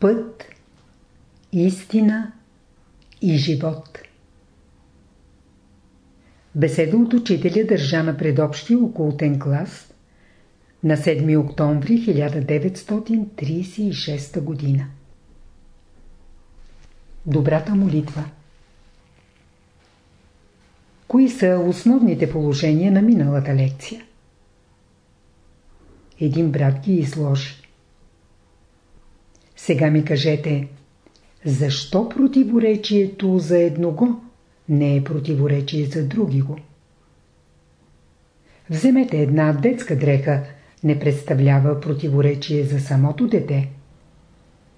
път, истина и живот. Беседа от учителя държа на предобщия окултен клас на 7 октомври 1936 година. Добрата молитва Кои са основните положения на миналата лекция? Един брат ги изложи. Сега ми кажете, защо противоречието за едного не е противоречие за други го? Вземете една детска дреха, не представлява противоречие за самото дете.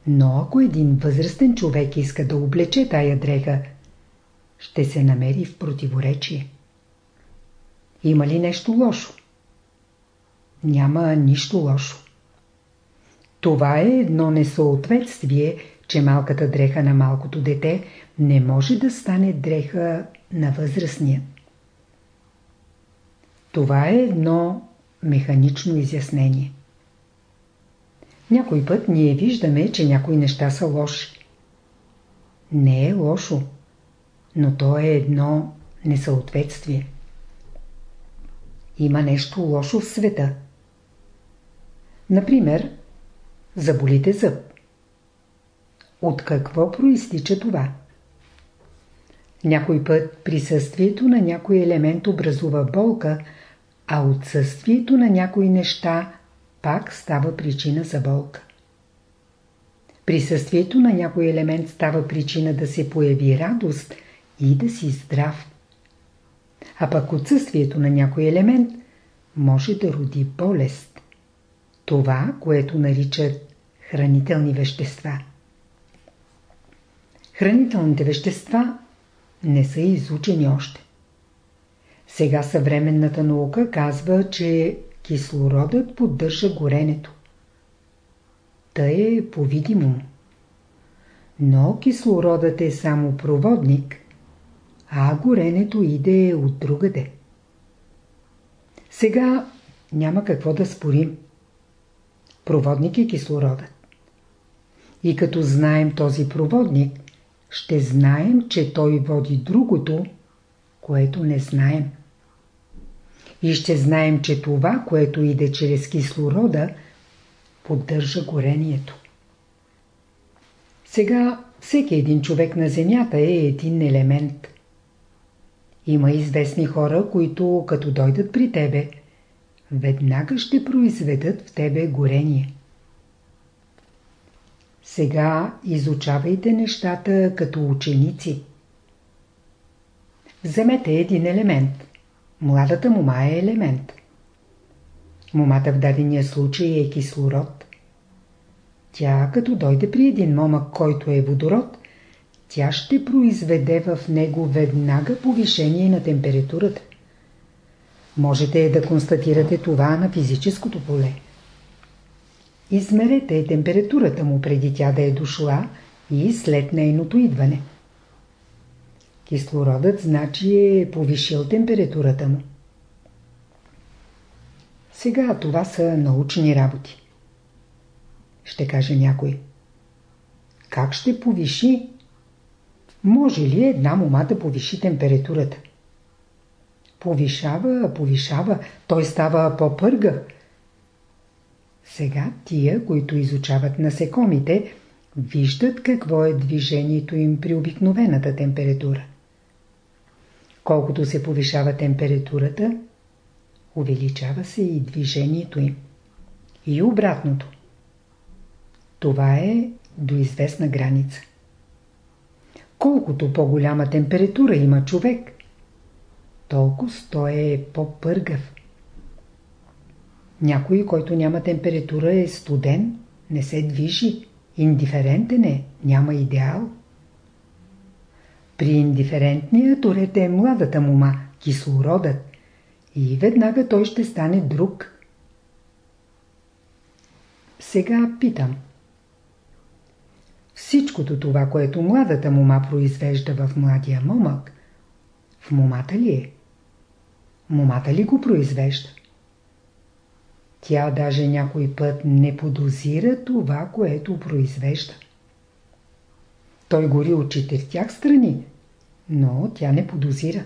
Но ако един възрастен човек иска да облече тая дреха, ще се намери в противоречие. Има ли нещо лошо? Няма нищо лошо. Това е едно несъответствие, че малката дреха на малкото дете не може да стане дреха на възрастния. Това е едно механично изяснение. Някой път ние виждаме, че някои неща са лоши. Не е лошо, но то е едно несъответствие. Има нещо лошо в света. Например, заболите зъб. От какво проистича това? Някой път присъствието на някой елемент образува болка, а отсъствието на някои неща пак става причина за болка. Присъствието на някой елемент става причина да се появи радост и да си здрав. А пък отсъствието на някой елемент може да роди болест. Това, което наричат хранителни вещества. Хранителните вещества не са изучени още. Сега съвременната наука казва, че кислородът поддържа горенето. Та е по-видимо. Но кислородът е само проводник, а горенето иде от другаде. Сега няма какво да спорим. Проводник е кислородът. И като знаем този проводник, ще знаем, че той води другото, което не знаем. И ще знаем, че това, което иде чрез кислорода, поддържа горението. Сега всеки един човек на Земята е един елемент. Има известни хора, които като дойдат при тебе, веднага ще произведат в тебе горение. Сега изучавайте нещата като ученици. Вземете един елемент. Младата мума е елемент. Момата в дадения случай е кислород. Тя като дойде при един момък, който е водород, тя ще произведе в него веднага повишение на температурата. Можете да констатирате това на физическото поле. Измерете температурата му преди тя да е дошла и след нейното идване. Кислородът значи е повишил температурата му. Сега това са научни работи. Ще каже някой. Как ще повиши? Може ли една мома да повиши температурата? Повишава, повишава, той става по-пъргав. Сега тия, които изучават насекомите, виждат какво е движението им при обикновената температура. Колкото се повишава температурата, увеличава се и движението им. И обратното. Това е до известна граница. Колкото по-голяма температура има човек, толкова той е по-пъргав. Някой, който няма температура е студен, не се движи, индиферентен е, няма идеал. При индиферентния турете е младата мума, кислородът, и веднага той ще стане друг. Сега питам. Всичкото това, което младата мума произвежда в младия момък, в момата ли е? Момата ли го произвежда? Тя даже някой път не подозира това, което произвежда. Той гори от четиртях страни, но тя не подозира.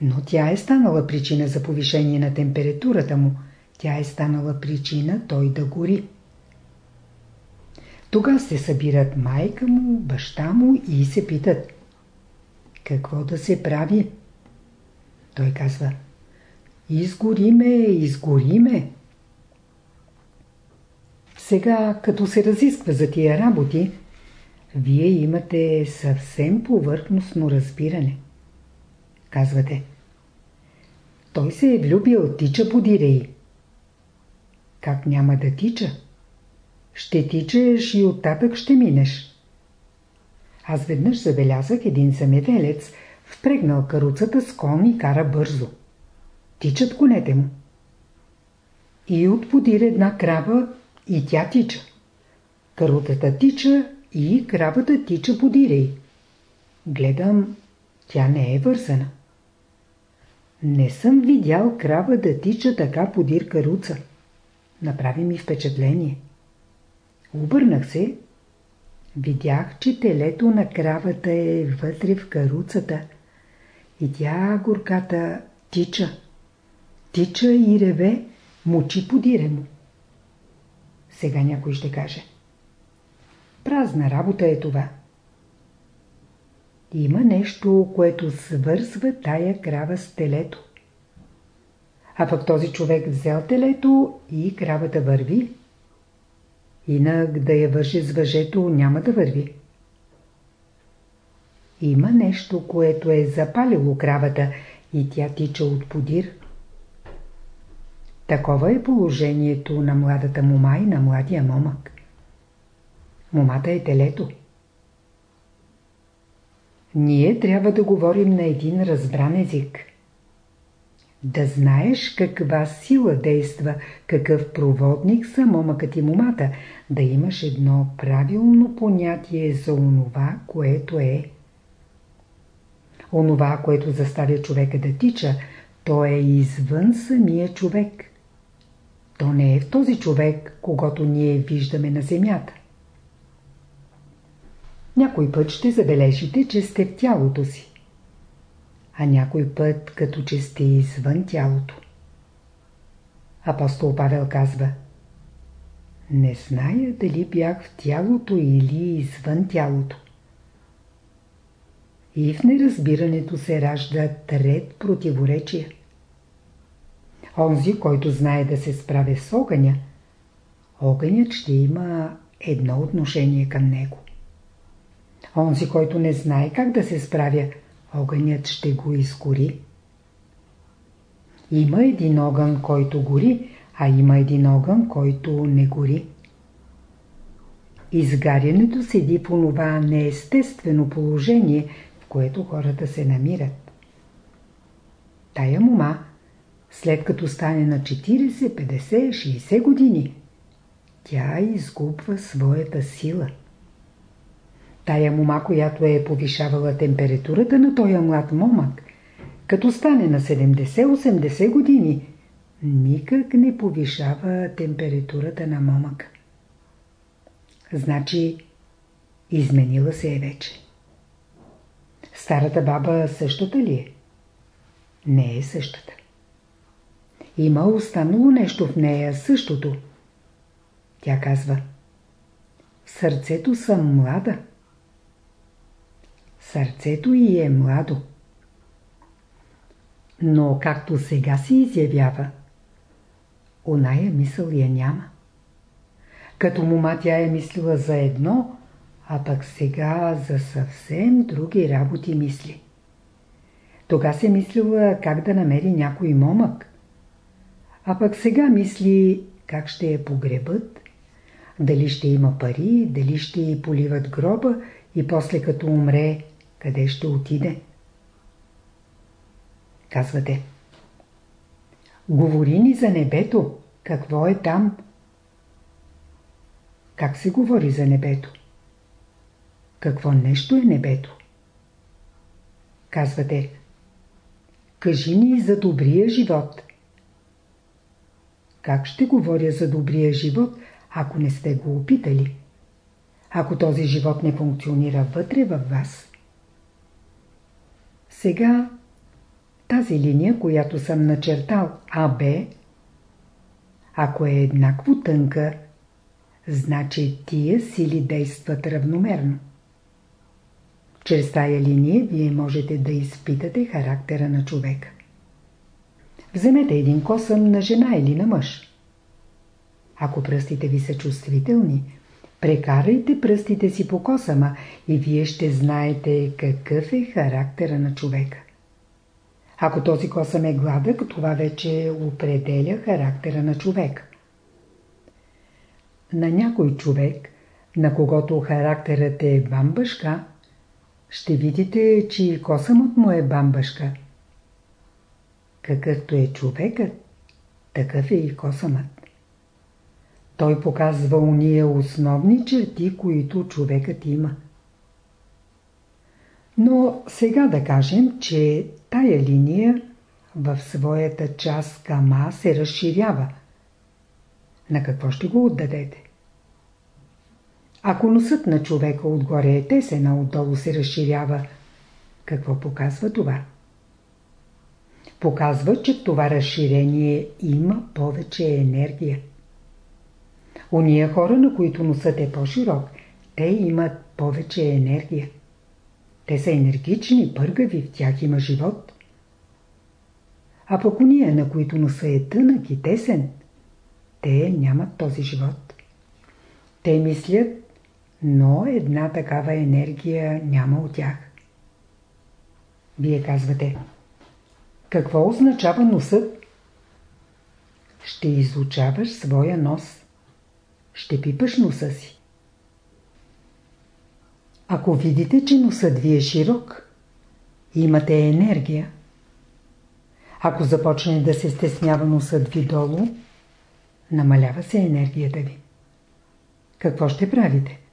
Но тя е станала причина за повишение на температурата му. Тя е станала причина той да гори. Тога се събират майка му, баща му и се питат. Какво да се прави? Той казва. Изгориме, изгориме. Сега, като се разисква за тия работи, вие имате съвсем повърхностно разбиране. Казвате. Той се е влюбил, тича подире й. Как няма да тича? Ще тичеш и оттатък ще минеш. Аз веднъж забелязах един замеделец, впрегнал каруцата с кон и кара бързо. Тичат конете му. И от подир една крава и тя тича. Карутата тича и крабата тича подире Гледам, тя не е вързана. Не съм видял крава да тича така подир каруца. Направи ми впечатление. Обърнах се. Видях, че телето на кравата е вътре в каруцата. И тя, горката, тича. Тича и реве, мучи подире му. Сега някой ще каже. Празна работа е това. Има нещо, което свързва тая крава с телето. А пък този човек взел телето и кравата върви. Инак да я върши с въжето няма да върви. Има нещо, което е запалило кравата и тя тича от подир. Такова е положението на младата мома и на младия момък. Момата е телето. Ние трябва да говорим на един разбран език. Да знаеш каква сила действа, какъв проводник са момъкът и момата, да имаш едно правилно понятие за онова, което е. Онова, което заставя човека да тича, то е извън самия човек. То не е в този човек, когато ние виждаме на земята. Някой път ще забележите, че сте в тялото си. А някой път, като че сте извън тялото. Апостол Павел казва Не зная дали бях в тялото или извън тялото. И в неразбирането се ражда трет противоречия. Онзи, който знае да се справя с огъня, огънят ще има едно отношение към него. Онзи, който не знае как да се справя, огънят ще го изгори. Има един огън, който гори, а има един огън, който не гори. Изгарянето седи по това неестествено положение, което хората се намират. Тая мума след като стане на 40, 50, 60 години, тя изгубва своята сила. Тая мома, която е повишавала температурата на този млад момък, като стане на 70-80 години, никак не повишава температурата на момък. Значи, изменила се е вече. Старата баба същата ли е? Не е същата. Има останало нещо в нея същото. Тя казва сърцето съм млада. Сърцето й е младо. Но както сега се изявява, оная мисъл я няма. Като мума тя е мислила за едно, а пък сега за съвсем други работи мисли. Тога се мислила как да намери някой момък, а пък сега мисли как ще я погребат, дали ще има пари, дали ще й поливат гроба и после като умре, къде ще отиде. Казвате. Говори ни за небето. Какво е там? Как се говори за небето? Какво нещо е небето? Казвате. Кажи ни за добрия живот. Как ще говоря за добрия живот, ако не сте го опитали? ако този живот не функционира вътре във вас. Сега тази линия, която съм начертал АБ, ако е еднакво тънка, значи тия сили действат равномерно. Чрез тая линия вие можете да изпитате характера на човека. Вземете един косъм на жена или на мъж. Ако пръстите ви са чувствителни, прекарайте пръстите си по косама и вие ще знаете какъв е характера на човека. Ако този косъм е гладък, това вече определя характера на човек. На някой човек, на когото характерът е бамбашка, ще видите, че и косъмът му е бамбашка. Какъвто е човекът, такъв е и косъмът. Той показва уния основни черти, които човекът има. Но сега да кажем, че тая линия в своята част към А се разширява. На какво ще го отдадете? Ако носът на човека отгоре е тесен, а отдолу се разширява, какво показва това? Показва, че това разширение има повече енергия. Уния хора, на които носът е по-широк, те имат повече енергия. Те са енергични, пъргави, в тях има живот. А пък уния, на които носа е тънък и тесен, те нямат този живот. Те мислят, но една такава енергия няма от тях. Вие казвате, какво означава носът? Ще изучаваш своя нос. Ще пипаш носа си. Ако видите, че носът ви е широк, имате енергия. Ако започне да се стеснява носът ви долу, намалява се енергията ви. Какво ще правите?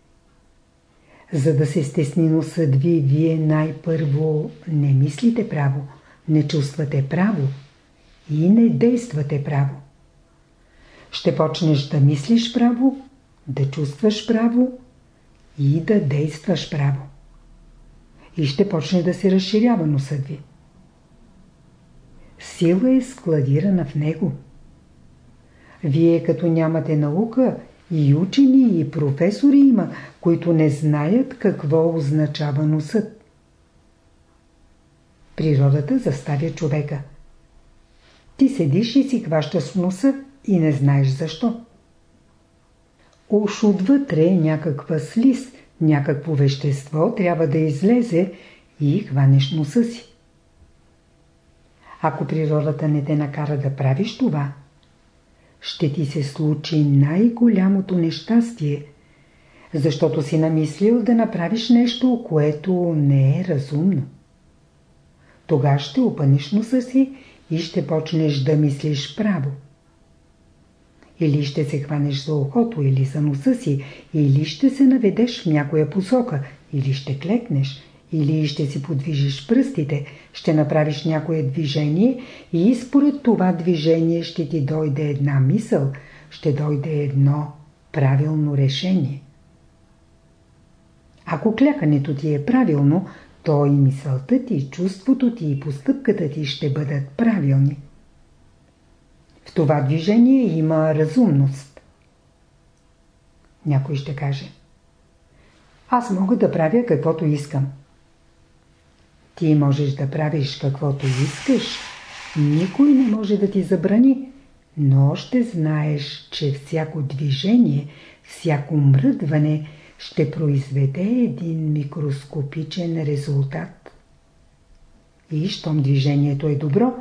За да се стесни носът ви, вие най-първо не мислите право, не чувствате право и не действате право. Ще почнеш да мислиш право, да чувстваш право и да действаш право. И ще почне да се разширява носът ви. Сила е складирана в него. Вие като нямате наука, и учени, и професори има, които не знаят какво означава носът. Природата заставя човека. Ти седиш и си хващаш носа и не знаеш защо. Уж отвътре някаква слиз, някакво вещество трябва да излезе и хванеш носа си. Ако природата не те накара да правиш това, ще ти се случи най-голямото нещастие, защото си намислил да направиш нещо, което не е разумно. Тога ще опънеш носа си и ще почнеш да мислиш право. Или ще се хванеш за ухото, или за носа си, или ще се наведеш в някоя посока, или ще клекнеш, или ще си подвижиш пръстите, ще направиш някое движение и според това движение ще ти дойде една мисъл, ще дойде едно правилно решение. Ако клякането ти е правилно, то и мисълта ти, чувството ти и постъпката ти ще бъдат правилни. В това движение има разумност. Някой ще каже Аз мога да правя каквото искам. Ти можеш да правиш каквото искаш, никой не може да ти забрани, но ще знаеш, че всяко движение, всяко мръдване ще произведе един микроскопичен резултат. И щом движението е добро,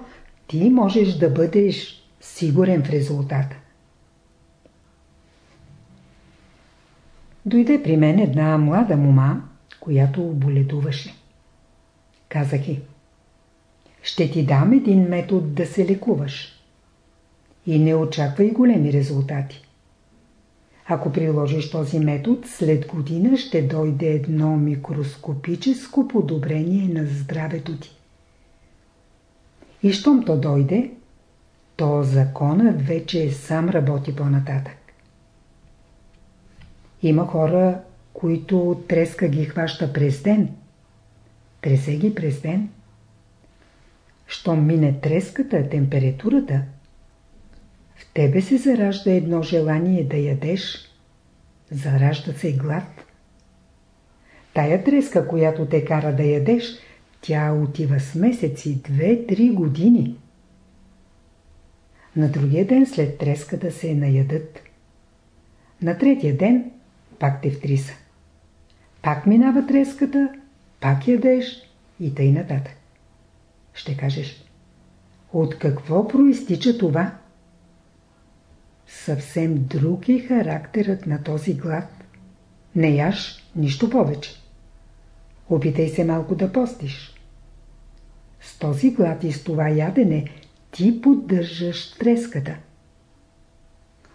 ти можеш да бъдеш сигурен в резултата. Дойде при мен една млада мума, която боледуваше. Казах и. Ще ти дам един метод да се лекуваш. И не очаквай големи резултати. Ако приложиш този метод, след година ще дойде едно микроскопическо подобрение на здравето ти. И щом то дойде, то законът вече сам работи по-нататък. Има хора, които треска ги хваща през ден. Тресе ги през ден. Щом мине треската, температурата, в тебе се заражда едно желание да ядеш. Заражда се глад. Тая треска, която те кара да ядеш, тя отива с месеци, две-три години. На другия ден след треската се наядат. На третия ден пак те втриса. Пак минава треската, пак ядеш и тъй нататък. Ще кажеш, от какво проистича това? Съвсем друг е характерът на този глад. Не яш нищо повече. Опитай се малко да постиш. С този глад и с това ядене ти поддържаш треската.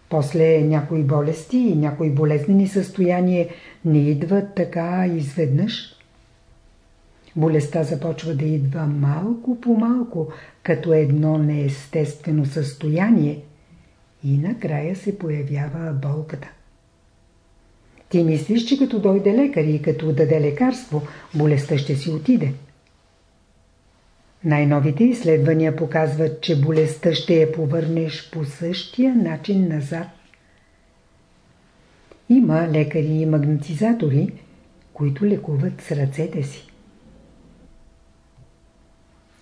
После някои болести и някои болезнени състояния не идват така изведнъж. Болестта започва да идва малко по малко, като едно неестествено състояние и накрая се появява болката. Ти мислиш, че като дойде лекар и като даде лекарство, болестта ще си отиде. Най-новите изследвания показват, че болестта ще я повърнеш по същия начин назад. Има лекари и магнетизатори, които лекуват с ръцете си.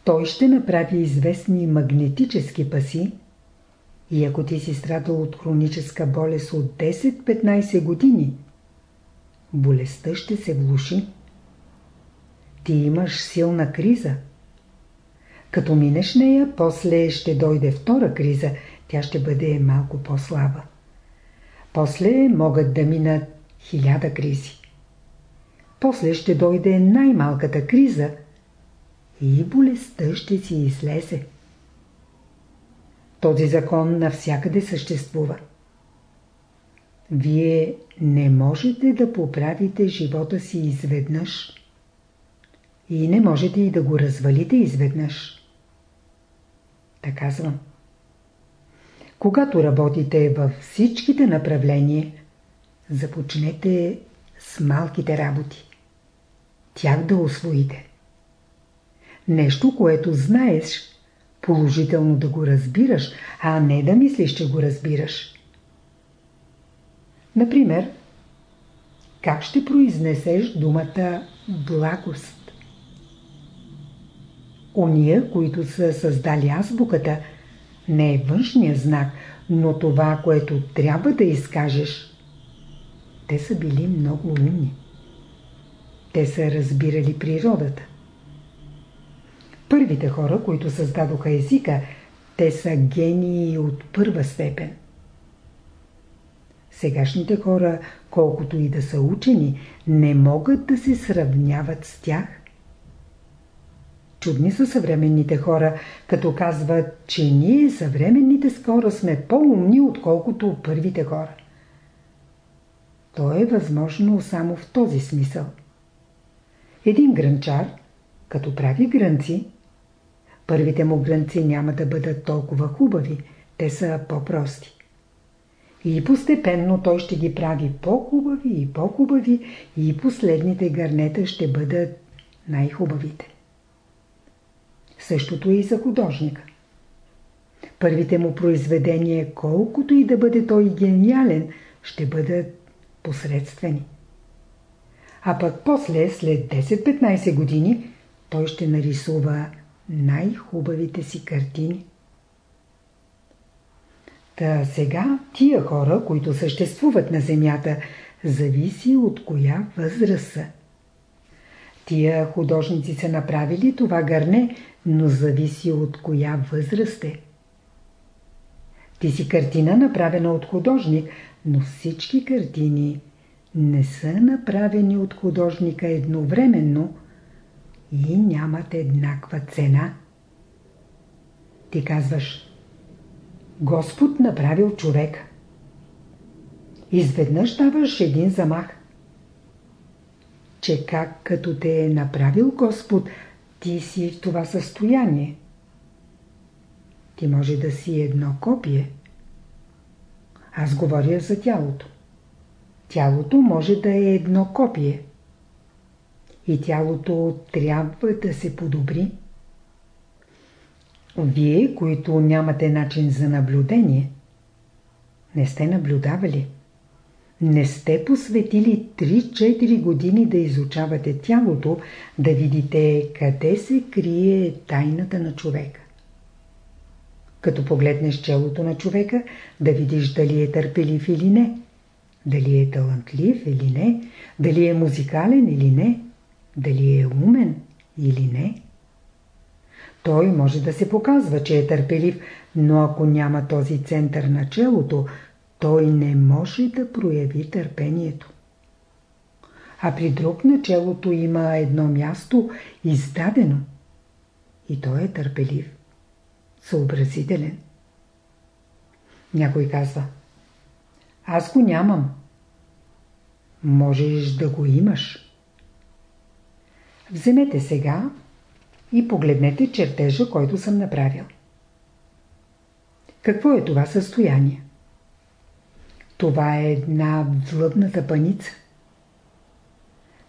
Той ще направи известни магнетически паси и ако ти си страдал от хроническа болест от 10-15 години, болестта ще се влуши. Ти имаш силна криза – като минеш нея, после ще дойде втора криза, тя ще бъде малко по-слаба. После могат да минат хиляда кризи. После ще дойде най-малката криза и болестта ще си излезе. Този закон навсякъде съществува. Вие не можете да поправите живота си изведнъж. И не можете и да го развалите изведнъж. Така казвам. Когато работите във всичките направления, започнете с малките работи. Тях да освоите. Нещо, което знаеш, положително да го разбираш, а не да мислиш, че го разбираш. Например, как ще произнесеш думата благост? Ония, които са създали азбуката, не е външния знак, но това, което трябва да изкажеш. Те са били много умни. Те са разбирали природата. Първите хора, които създадоха езика, те са гении от първа степен. Сегашните хора, колкото и да са учени, не могат да се сравняват с тях. Чудни са съвременните хора, като казват, че ние съвременните скоро сме по-умни, отколкото първите хора. То е възможно само в този смисъл. Един гранчар, като прави гранци, първите му гранци няма да бъдат толкова хубави, те са по-прости. И постепенно той ще ги прави по-хубави и по-хубави и последните гарнета ще бъдат най-хубавите. Същото и за художника. Първите му произведения, колкото и да бъде той гениален, ще бъдат посредствени. А пък после, след 10-15 години, той ще нарисува най-хубавите си картини. Та сега тия хора, които съществуват на Земята, зависи от коя възраст са. Тия художници са направили това гърне, но зависи от коя възраст е. Ти си картина направена от художник, но всички картини не са направени от художника едновременно и нямат еднаква цена. Ти казваш Господ направил човек. Изведнъж даваш един замах. Че как като те е направил Господ – ти си в това състояние. Ти може да си едно копие. Аз говоря за тялото. тялото може да е едно копие. И тялото трябва да се подобри. Вие, които нямате начин за наблюдение, не сте наблюдавали. Не сте посветили 3-4 години да изучавате тялото, да видите къде се крие тайната на човека. Като погледнеш челото на човека, да видиш дали е търпелив или не, дали е талантлив или не, дали е музикален или не, дали е умен или не. Той може да се показва, че е търпелив, но ако няма този център на челото, той не може да прояви търпението. А при друг началото има едно място издадено и той е търпелив, съобразителен. Някой казва Аз го нямам. Можеш да го имаш. Вземете сега и погледнете чертежа, който съм направил. Какво е това състояние? Това е една влъбната паница.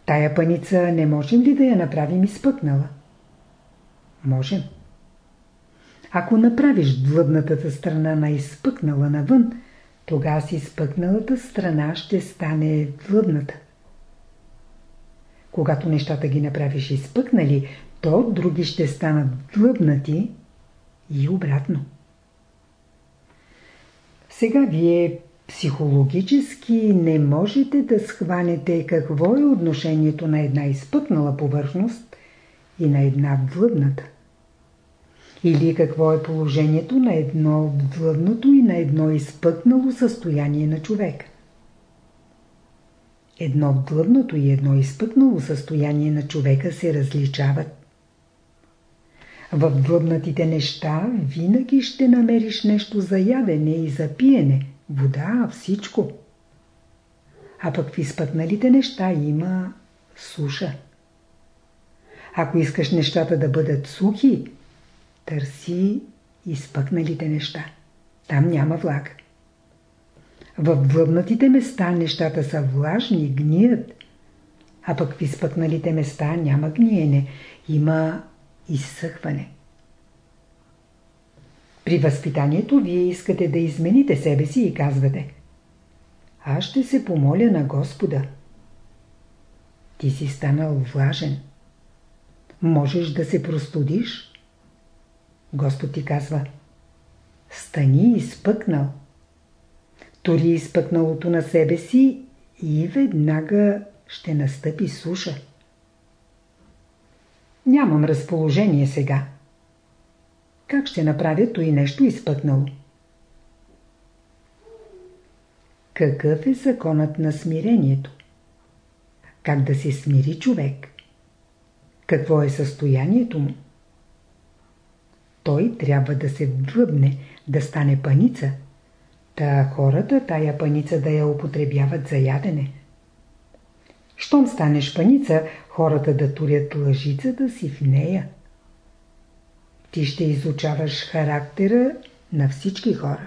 Тая паница не можем ли да я направим изпъкнала? Можем. Ако направиш длъбнатата страна на изпъкнала навън, тогава с изпъкналата страна ще стане длъбната. Когато нещата ги направиш изпъкнали, то други ще станат длъбнати и обратно. Сега вие Психологически не можете да схванете какво е отношението на една изпъкнала повърхност и на една длъбната. Или какво е положението на едно длъбното и на едно изпъкнало състояние на човека. Едно длъбното и едно изпъкнало състояние на човека се различават. В длъбнатите неща винаги ще намериш нещо за ядене и за пиене – вода, всичко. А пък в изпъкналите неща има суша. Ако искаш нещата да бъдат сухи, търси изпъкналите неща. Там няма влага. В длъбнатите места нещата са влажни, гният, а пък в изпъкналите места няма гниене, има изсъхване. При възпитанието вие искате да измените себе си и казвате Аз ще се помоля на Господа. Ти си станал влажен. Можеш да се простудиш? Господ ти казва Стани изпъкнал. Тори изпъкналото на себе си и веднага ще настъпи суша. Нямам разположение сега. Как ще направя и нещо изпъкнало? Какъв е законът на смирението? Как да се смири човек? Какво е състоянието му? Той трябва да се вдлъбне, да стане паница, та хората тая паница да я употребяват за ядене. Щом станеш паница, хората да турят лъжицата си в нея. Ти ще изучаваш характера на всички хора.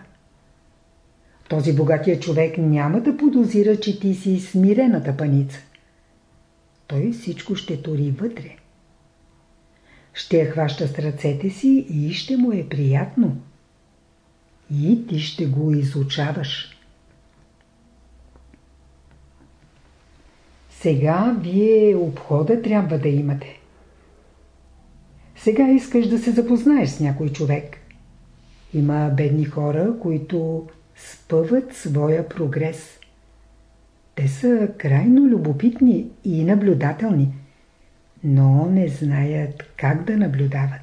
Този богатия човек няма да подозира, че ти си смирената паница. Той всичко ще тори вътре. Ще я хваща с ръцете си и ще му е приятно. И ти ще го изучаваш. Сега вие обхода трябва да имате. Сега искаш да се запознаеш с някой човек. Има бедни хора, които спъват своя прогрес. Те са крайно любопитни и наблюдателни, но не знаят как да наблюдават.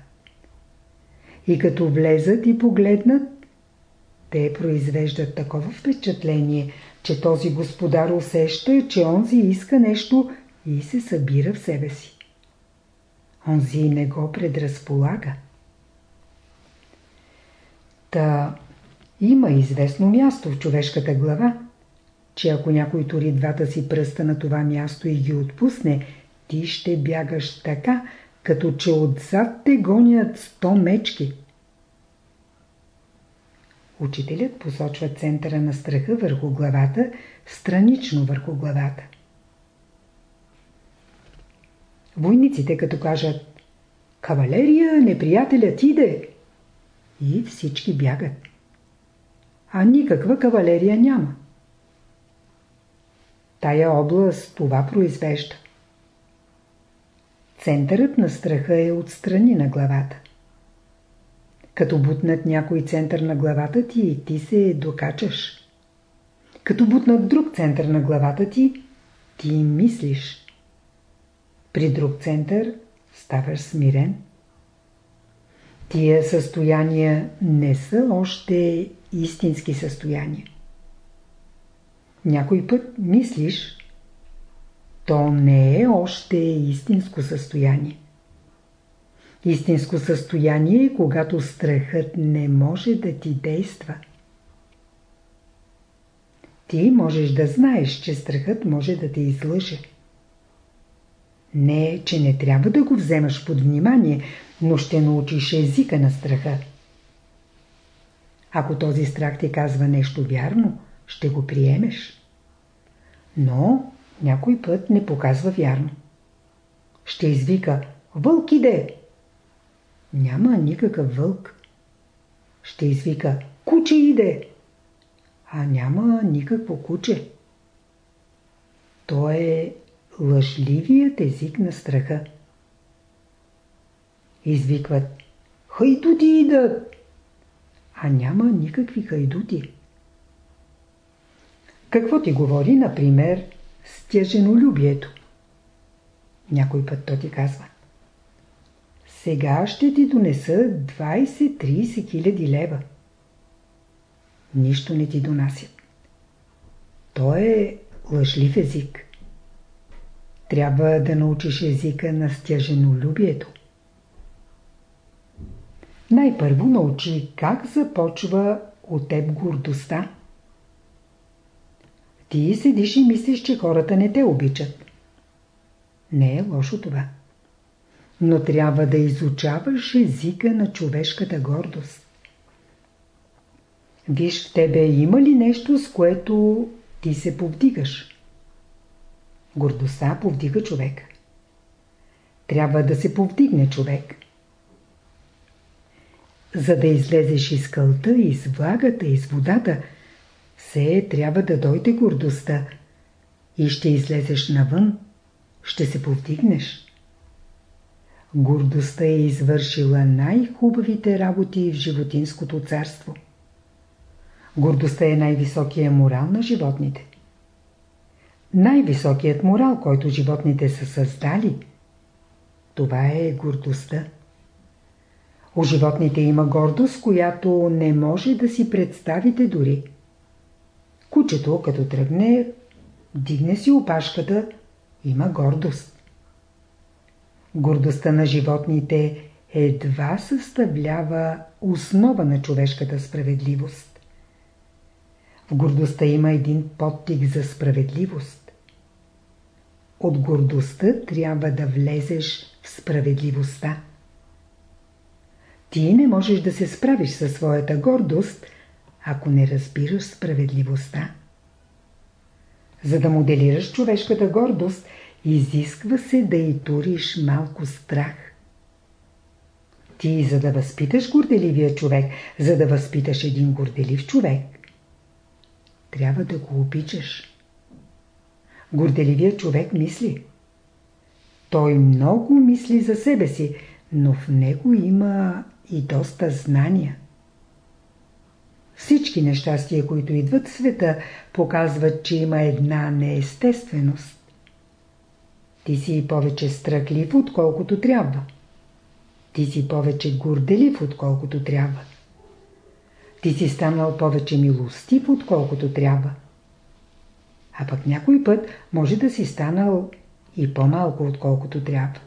И като влезат и погледнат, те произвеждат такова впечатление, че този господар усеща, че онзи иска нещо и се събира в себе си онзи не го предразполага. Та има известно място в човешката глава, че ако някой тури двата си пръста на това място и ги отпусне, ти ще бягаш така, като че отзад те гонят сто мечки. Учителят посочва центъра на страха върху главата, странично върху главата. Войниците като кажат «Кавалерия, неприятелят иде!» и всички бягат. А никаква кавалерия няма. Тая област това произвежда. Центърът на страха е отстрани на главата. Като бутнат някой център на главата ти, ти се докачаш. Като бутнат друг център на главата ти, ти мислиш. При друг център ставаш смирен. Тия състояния не са още истински състояния. Някой път мислиш, то не е още истинско състояние. Истинско състояние е когато страхът не може да ти действа. Ти можеш да знаеш, че страхът може да те излъже. Не, че не трябва да го вземаш под внимание, но ще научиш езика на страха. Ако този страх ти казва нещо вярно, ще го приемеш. Но някой път не показва вярно. Ще извика «Вълк иде!» Няма никакъв вълк. Ще извика «Куче иде!» А няма никакво куче. То е лъжливият език на страха. Извикват «Хайдути идат!» А няма никакви хайдути. Какво ти говори, например, стяженолюбието? Някой път то ти казва сега ще ти донеса 20-30 хиляди лева. Нищо не ти донасят. То е лъжлив език. Трябва да научиш езика на стяженолюбието. Най-първо научи как започва от теб гордостта. Ти седиш и мислиш, че хората не те обичат. Не е лошо това но трябва да изучаваш езика на човешката гордост. Виж в тебе има ли нещо, с което ти се повдигаш? Гордостта повдига човек. Трябва да се повдигне човек. За да излезеш из кълта, из влагата, из водата, все трябва да дойде гордостта и ще излезеш навън, ще се повдигнеш. Гордостта е извършила най-хубавите работи в животинското царство. Гордостта е най-високия морал на животните. Най-високият морал, който животните са създали, това е гордостта. У животните има гордост, която не може да си представите дори. Кучето, като тръгне, дигне си опашката, има гордост. Гордостта на животните едва съставлява основа на човешката справедливост. В гордостта има един подтик за справедливост. От гордостта трябва да влезеш в справедливостта. Ти не можеш да се справиш със своята гордост, ако не разбираш справедливостта. За да моделираш човешката гордост – Изисква се да и туриш малко страх. Ти, за да възпиташ горделивия човек, за да възпиташ един горделив човек, трябва да го обичаш. Горделивият човек мисли. Той много мисли за себе си, но в него има и доста знания. Всички нещастия, които идват в света, показват, че има една неестественост. Ти си повече страхлив, отколкото трябва. Ти си повече горделив, отколкото трябва. Ти си станал повече милостив, отколкото трябва. А пък някой път може да си станал и по-малко, отколкото трябва.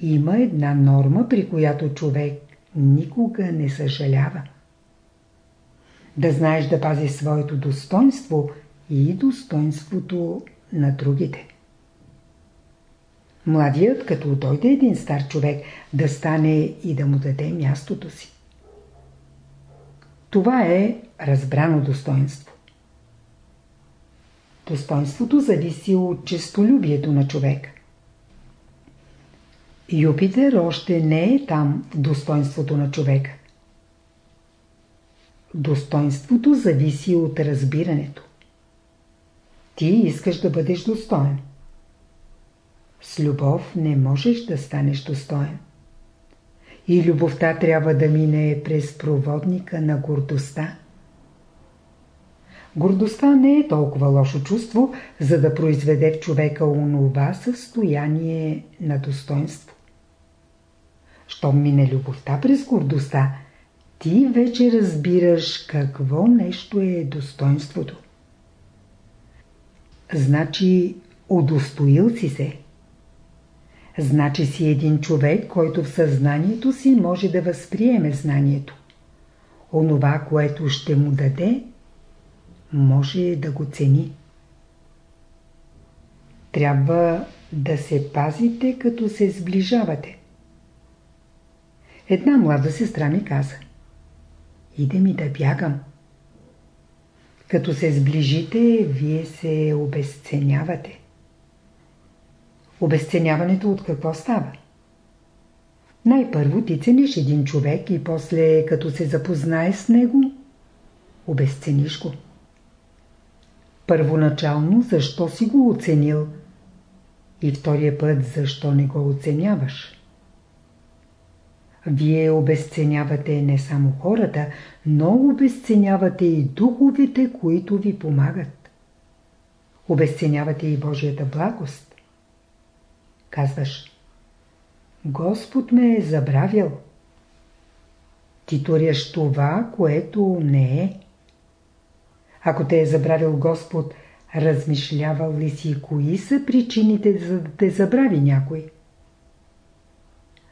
Има една норма, при която човек никога не съжалява. Да знаеш да пазиш своето достоинство и достоинството на другите. Младият, като дойде един стар човек, да стане и да му даде мястото си. Това е разбрано достоинство. Достоинството зависи от честолюбието на човек. Юпитер още не е там в достоинството на човека. Достоинството зависи от разбирането. Ти искаш да бъдеш достоен. С любов не можеш да станеш достоен. И любовта трябва да мине през проводника на гордостта. Гордостта не е толкова лошо чувство, за да произведе в човека онова състояние на достоинство. Щом мине любовта през гордостта, ти вече разбираш какво нещо е достоинството. Значи, удостоил си се. Значи си един човек, който в съзнанието си може да възприеме знанието. Онова, което ще му даде, може да го цени. Трябва да се пазите, като се сближавате. Една млада сестра ми каза Иде ми да бягам. Като се сближите, вие се обесценявате. Обесценяването от какво става? Най-първо ти цениш един човек и после, като се запознаеш с него, обесцениш го. Първоначално защо си го оценил и втория път защо не го оценяваш? Вие обесценявате не само хората, но обесценявате и духовете, които ви помагат. Обесценявате и Божията благост. Казваш, Господ ме е забравил. Ти туряш това, което не е. Ако те е забравил Господ, размишлявал ли си кои са причините за да те забрави някой?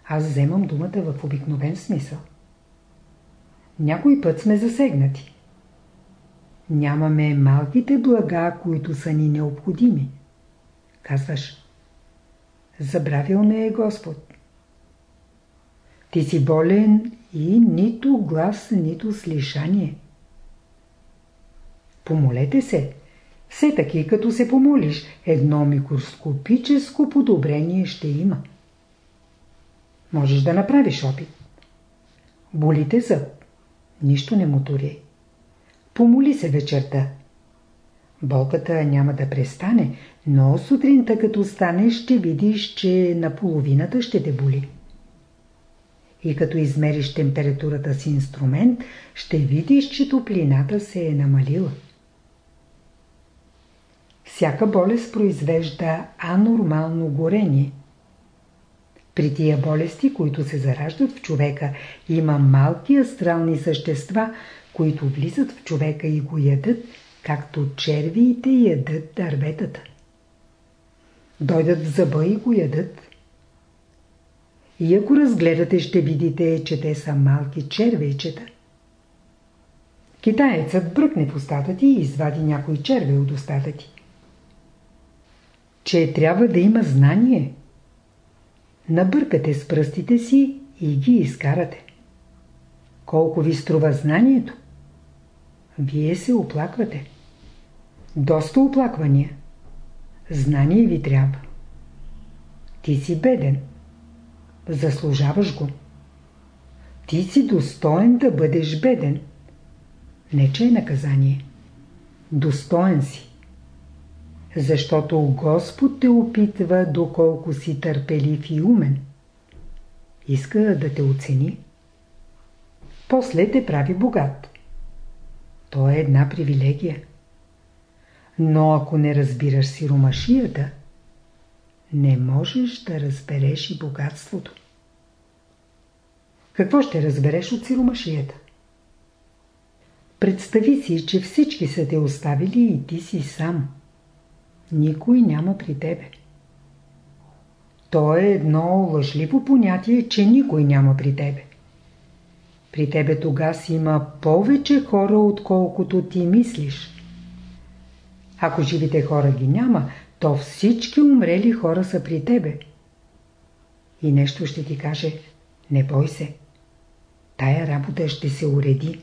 Аз вземам думата в обикновен смисъл. Някой път сме засегнати. Нямаме малките блага, които са ни необходими. Казваш, забравил ме е Господ. Ти си болен и нито глас, нито слишание. Помолете се. Все таки, като се помолиш, едно микроскопическо подобрение ще има. Можеш да направиш опит. Болите зъб. Нищо не му тури. Помоли се вечерта. Болката няма да престане, но сутринта като станеш ще видиш, че наполовината ще те боли. И като измериш температурата с инструмент, ще видиш, че топлината се е намалила. Всяка болест произвежда анормално горение. При тия болести, които се зараждат в човека, има малки астрални същества, които влизат в човека и го ядат, както червиите ядат дърветата. Дойдат в зъба и го ядат. И ако разгледате, ще видите, че те са малки червейчета. Китаецът бръкне в устата ти и извади някой черве от устата ти. Че трябва да има знание – Набъркате с пръстите си и ги изкарате. Колко ви струва знанието? Вие се оплаквате. Доста оплаквания. Знание ви трябва. Ти си беден. Заслужаваш го. Ти си достоен да бъдеш беден. Не че е наказание. Достоен си защото Господ те опитва доколко си търпелив и умен. Иска да те оцени. После те прави богат. То е една привилегия. Но ако не разбираш сиромашията, не можеш да разбереш и богатството. Какво ще разбереш от сиромашията? Представи си, че всички са те оставили и ти си сам никой няма при тебе. То е едно лъжливо понятие, че никой няма при тебе. При тебе тогава има повече хора, отколкото ти мислиш. Ако живите хора ги няма, то всички умрели хора са при тебе. И нещо ще ти каже, не бой се. Тая работа ще се уреди.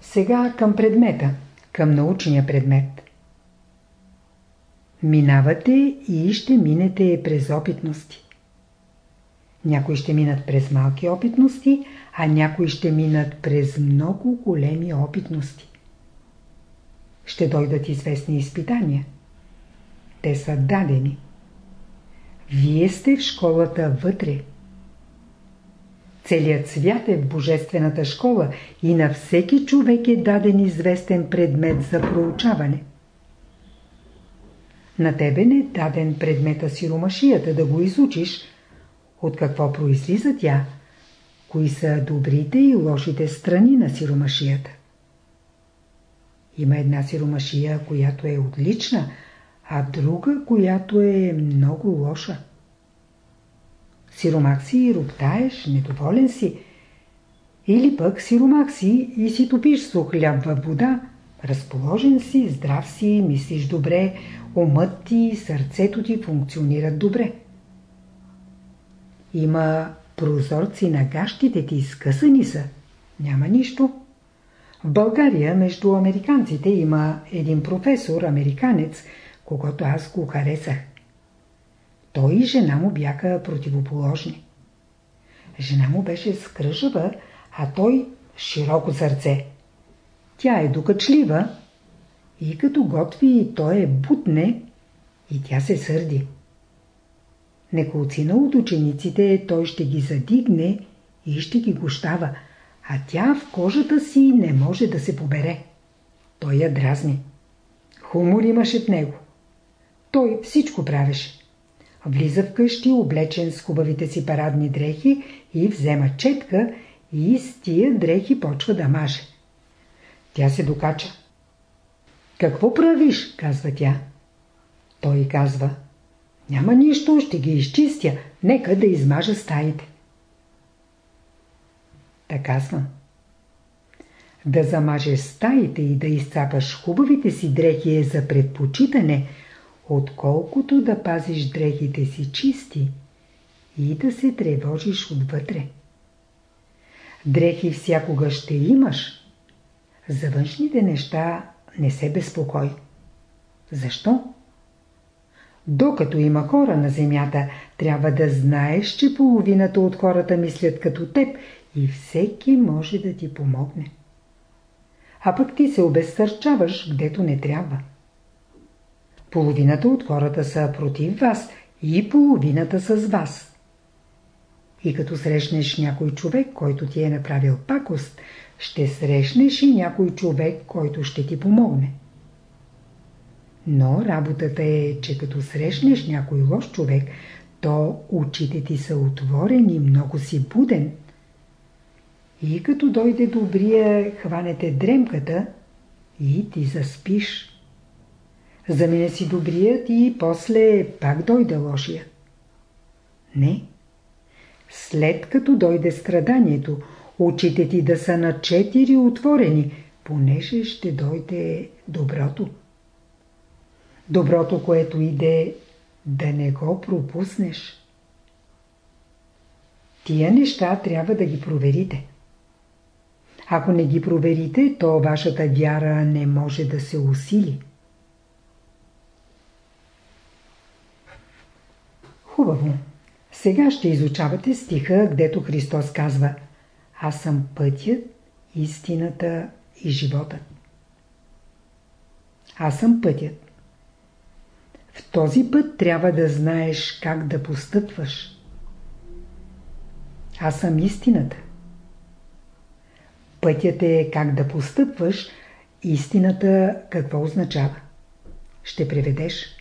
Сега към предмета – към научния предмет. Минавате и ще минете през опитности. Някои ще минат през малки опитности, а някои ще минат през много големи опитности. Ще дойдат известни изпитания. Те са дадени. Вие сте в школата вътре. Целият свят е в божествената школа и на всеки човек е даден известен предмет за проучаване. На тебе не е даден предмета сиромашията да го изучиш, от какво произлиза тя, кои са добрите и лошите страни на сиромашията. Има една сиромашия, която е отлична, а друга, която е много лоша. Сиромак си роптаеш, недоволен си. Или пък сиромак си и си топиш сух хляб във вода, разположен си, здрав си, мислиш добре, умът ти и сърцето ти функционират добре. Има прозорци на гащите ти, скъсани са. Няма нищо. В България между американците има един професор, американец, когато аз го харесах. Той и жена му бяха противоположни. Жена му беше скръжава, а той широко сърце. Тя е докачлива и като готви той е бутне и тя се сърди. Неколцина от учениците той ще ги задигне и ще ги гощава, а тя в кожата си не може да се побере. Той я дразни. Хумор имаше в него. Той всичко правеше. Влиза в къщи, облечен с хубавите си парадни дрехи и взема четка и с тия дрехи почва да маже. Тя се докача. Какво правиш? казва тя. Той казва. Няма нищо, ще ги изчистя. Нека да измажа стаите. Така съм. Да замажеш стаите и да изцапаш хубавите си дрехи е за предпочитане, отколкото да пазиш дрехите си чисти и да се тревожиш отвътре. Дрехи всякога ще имаш. За външните неща не се безпокой. Защо? Докато има хора на земята, трябва да знаеш, че половината от хората мислят като теб и всеки може да ти помогне. А пък ти се обезсърчаваш, гдето не трябва. Половината от хората са против вас и половината с вас. И като срещнеш някой човек, който ти е направил пакост, ще срещнеш и някой човек, който ще ти помогне. Но работата е, че като срещнеш някой лош човек, то очите ти са отворени, много си буден. И като дойде добрия, хванете дремката и ти заспиш. Замине си добрият и после пак дойде лошия. Не. След като дойде страданието, очите ти да са на четири отворени, понеже ще дойде доброто. Доброто, което иде, да не го пропуснеш. Тия неща трябва да ги проверите. Ако не ги проверите, то вашата вяра не може да се усили. Хубаво. Сега ще изучавате стиха, гдето Христос казва Аз съм пътят, истината и живота. Аз съм пътят. В този път трябва да знаеш как да постъпваш. Аз съм истината. Пътят е как да постъпваш, истината какво означава? Ще преведеш.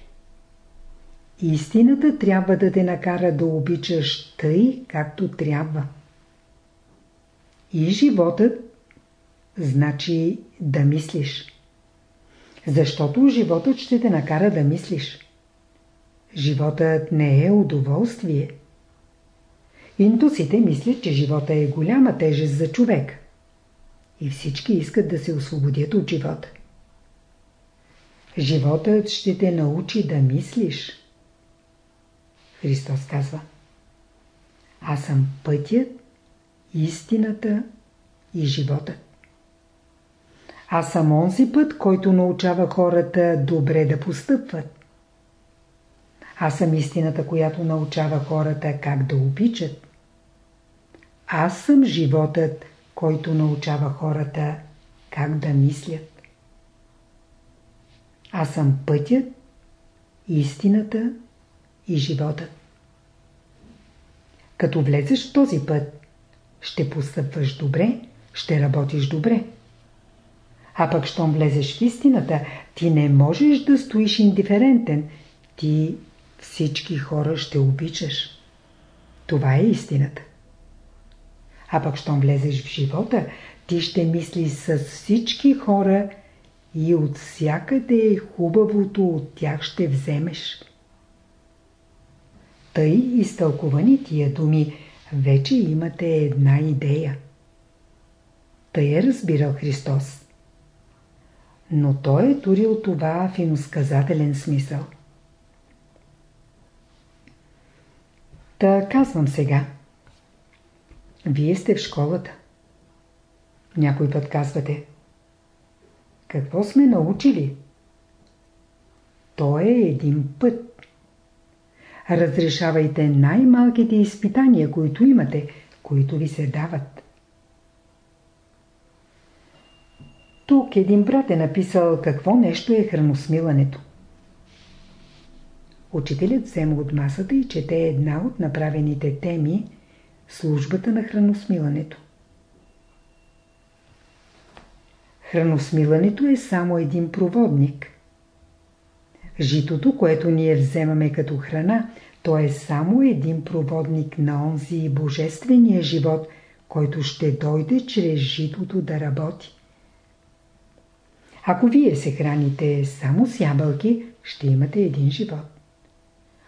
Истината трябва да те накара да обичаш тъй, както трябва. И животът значи да мислиш. Защото животът ще те накара да мислиш. Животът не е удоволствие. Интусите мислят, че живота е голяма тежест за човек. И всички искат да се освободят от живота. Животът ще те научи да мислиш. Христос казва Аз съм пътят, истината и живота. Аз съм онзи път, който научава хората добре да постъпват. Аз съм истината, която научава хората как да обичат. Аз съм животът, който научава хората как да мислят. Аз съм пътят, истината и животът. Като влезеш в този път, ще постъпваш добре, ще работиш добре. А пък, щом влезеш в истината, ти не можеш да стоиш индиферентен. Ти всички хора ще обичаш. Това е истината. А пък, щом влезеш в живота, ти ще мислиш с всички хора и от всякъде хубавото от тях ще вземеш. Тъй изтълковани тия думи, вече имате една идея. Тъй е разбирал Христос. Но той е турил това в иносказателен смисъл. Та казвам сега. Вие сте в школата. Някой път казвате. Какво сме научили? То е един път. Разрешавайте най-малките изпитания, които имате, които ви се дават. Тук един брат е написал какво нещо е храносмилането. Учителят взема от масата и чете една от направените теми службата на храносмилането. Храносмилането е само един проводник. Житото, което ние вземаме като храна, то е само един проводник на онзи божествения живот, който ще дойде чрез житото да работи. Ако вие се храните само с ябълки, ще имате един живот.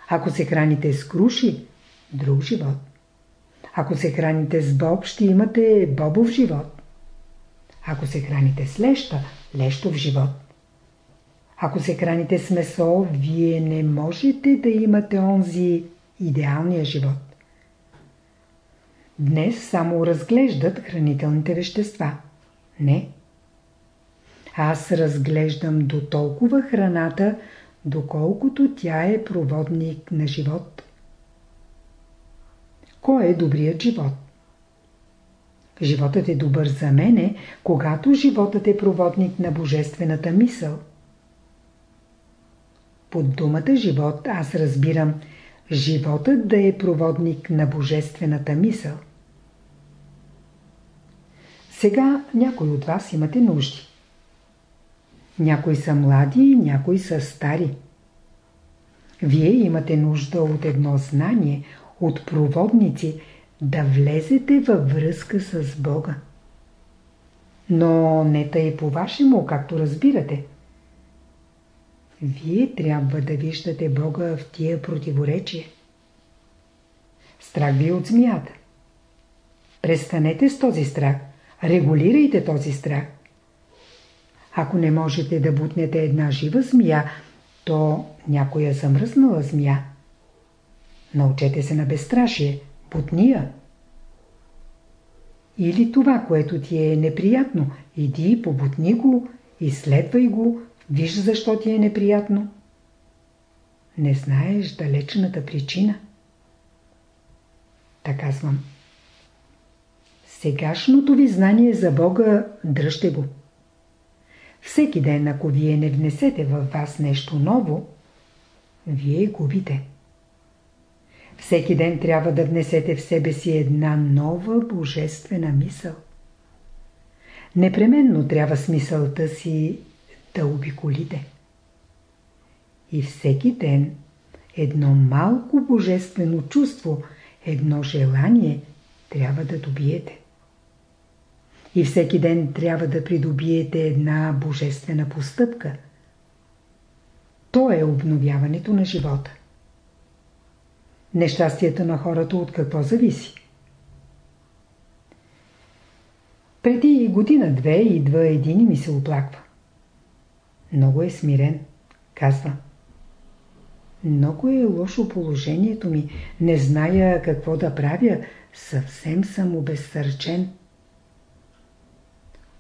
Ако се храните с круши, друг живот. Ако се храните с боб, ще имате бобов живот. Ако се храните с леща, лещов живот. Ако се храните с месо, вие не можете да имате онзи идеалния живот. Днес само разглеждат хранителните вещества. Не. Аз разглеждам до толкова храната, доколкото тя е проводник на живот. Кой е добрият живот? Животът е добър за мене, когато животът е проводник на божествената мисъл. Под думата живот аз разбирам животът да е проводник на божествената мисъл. Сега някой от вас имате нужди. Някои са млади, някои са стари. Вие имате нужда от едно знание, от проводници, да влезете във връзка с Бога. Но не тъй по-вашему, както разбирате. Вие трябва да виждате Бога в тия противоречия. Страх ви е от змията. Престанете с този страх. Регулирайте този страх. Ако не можете да бутнете една жива змия, то някоя замръзнала змия. Научете се на безстрашие, бутния. Или това, което ти е неприятно, иди, побутни го, изследвай го, виж защо ти е неприятно. Не знаеш далечната причина. Така казвам. Сегашното ви знание за Бога дръжте го. Всеки ден, ако вие не внесете във вас нещо ново, вие губите. Всеки ден трябва да внесете в себе си една нова божествена мисъл. Непременно трябва смисълта си да обиколите. И всеки ден едно малко божествено чувство, едно желание трябва да добиете. И всеки ден трябва да придобиете една божествена постъпка. То е обновяването на живота. Нещастието на хората от какво зависи? Преди година-две идва един и ми се оплаква. Много е смирен, казва. Много е лошо положението ми, не зная какво да правя, съвсем съм обезсърчен.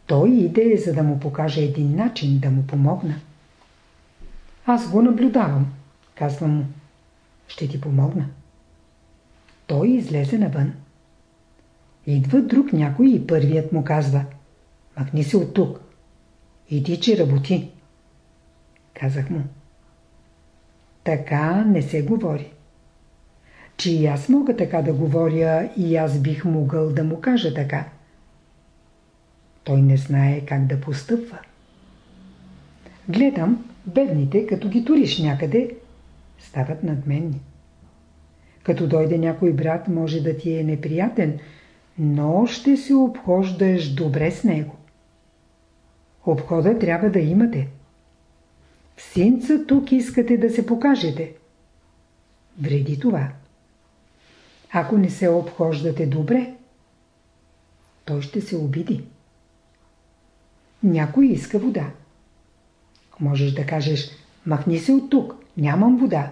Той иде, за да му покаже един начин, да му помогна. Аз го наблюдавам. Казвам му. Ще ти помогна. Той излезе навън. Идва друг някой и първият му казва. Махни се от тук. Иди, че работи. Казах му. Така не се говори. Че и аз мога така да говоря и аз бих могъл да му кажа така. Той не знае как да постъпва. Гледам, бедните, като ги туриш някъде, стават надменни. Като дойде някой брат, може да ти е неприятен, но ще се обхождаш добре с него. Обхода трябва да имате. Синца тук искате да се покажете. Вреди това. Ако не се обхождате добре, той ще се обиди. Някой иска вода. Можеш да кажеш, махни се от тук, нямам вода.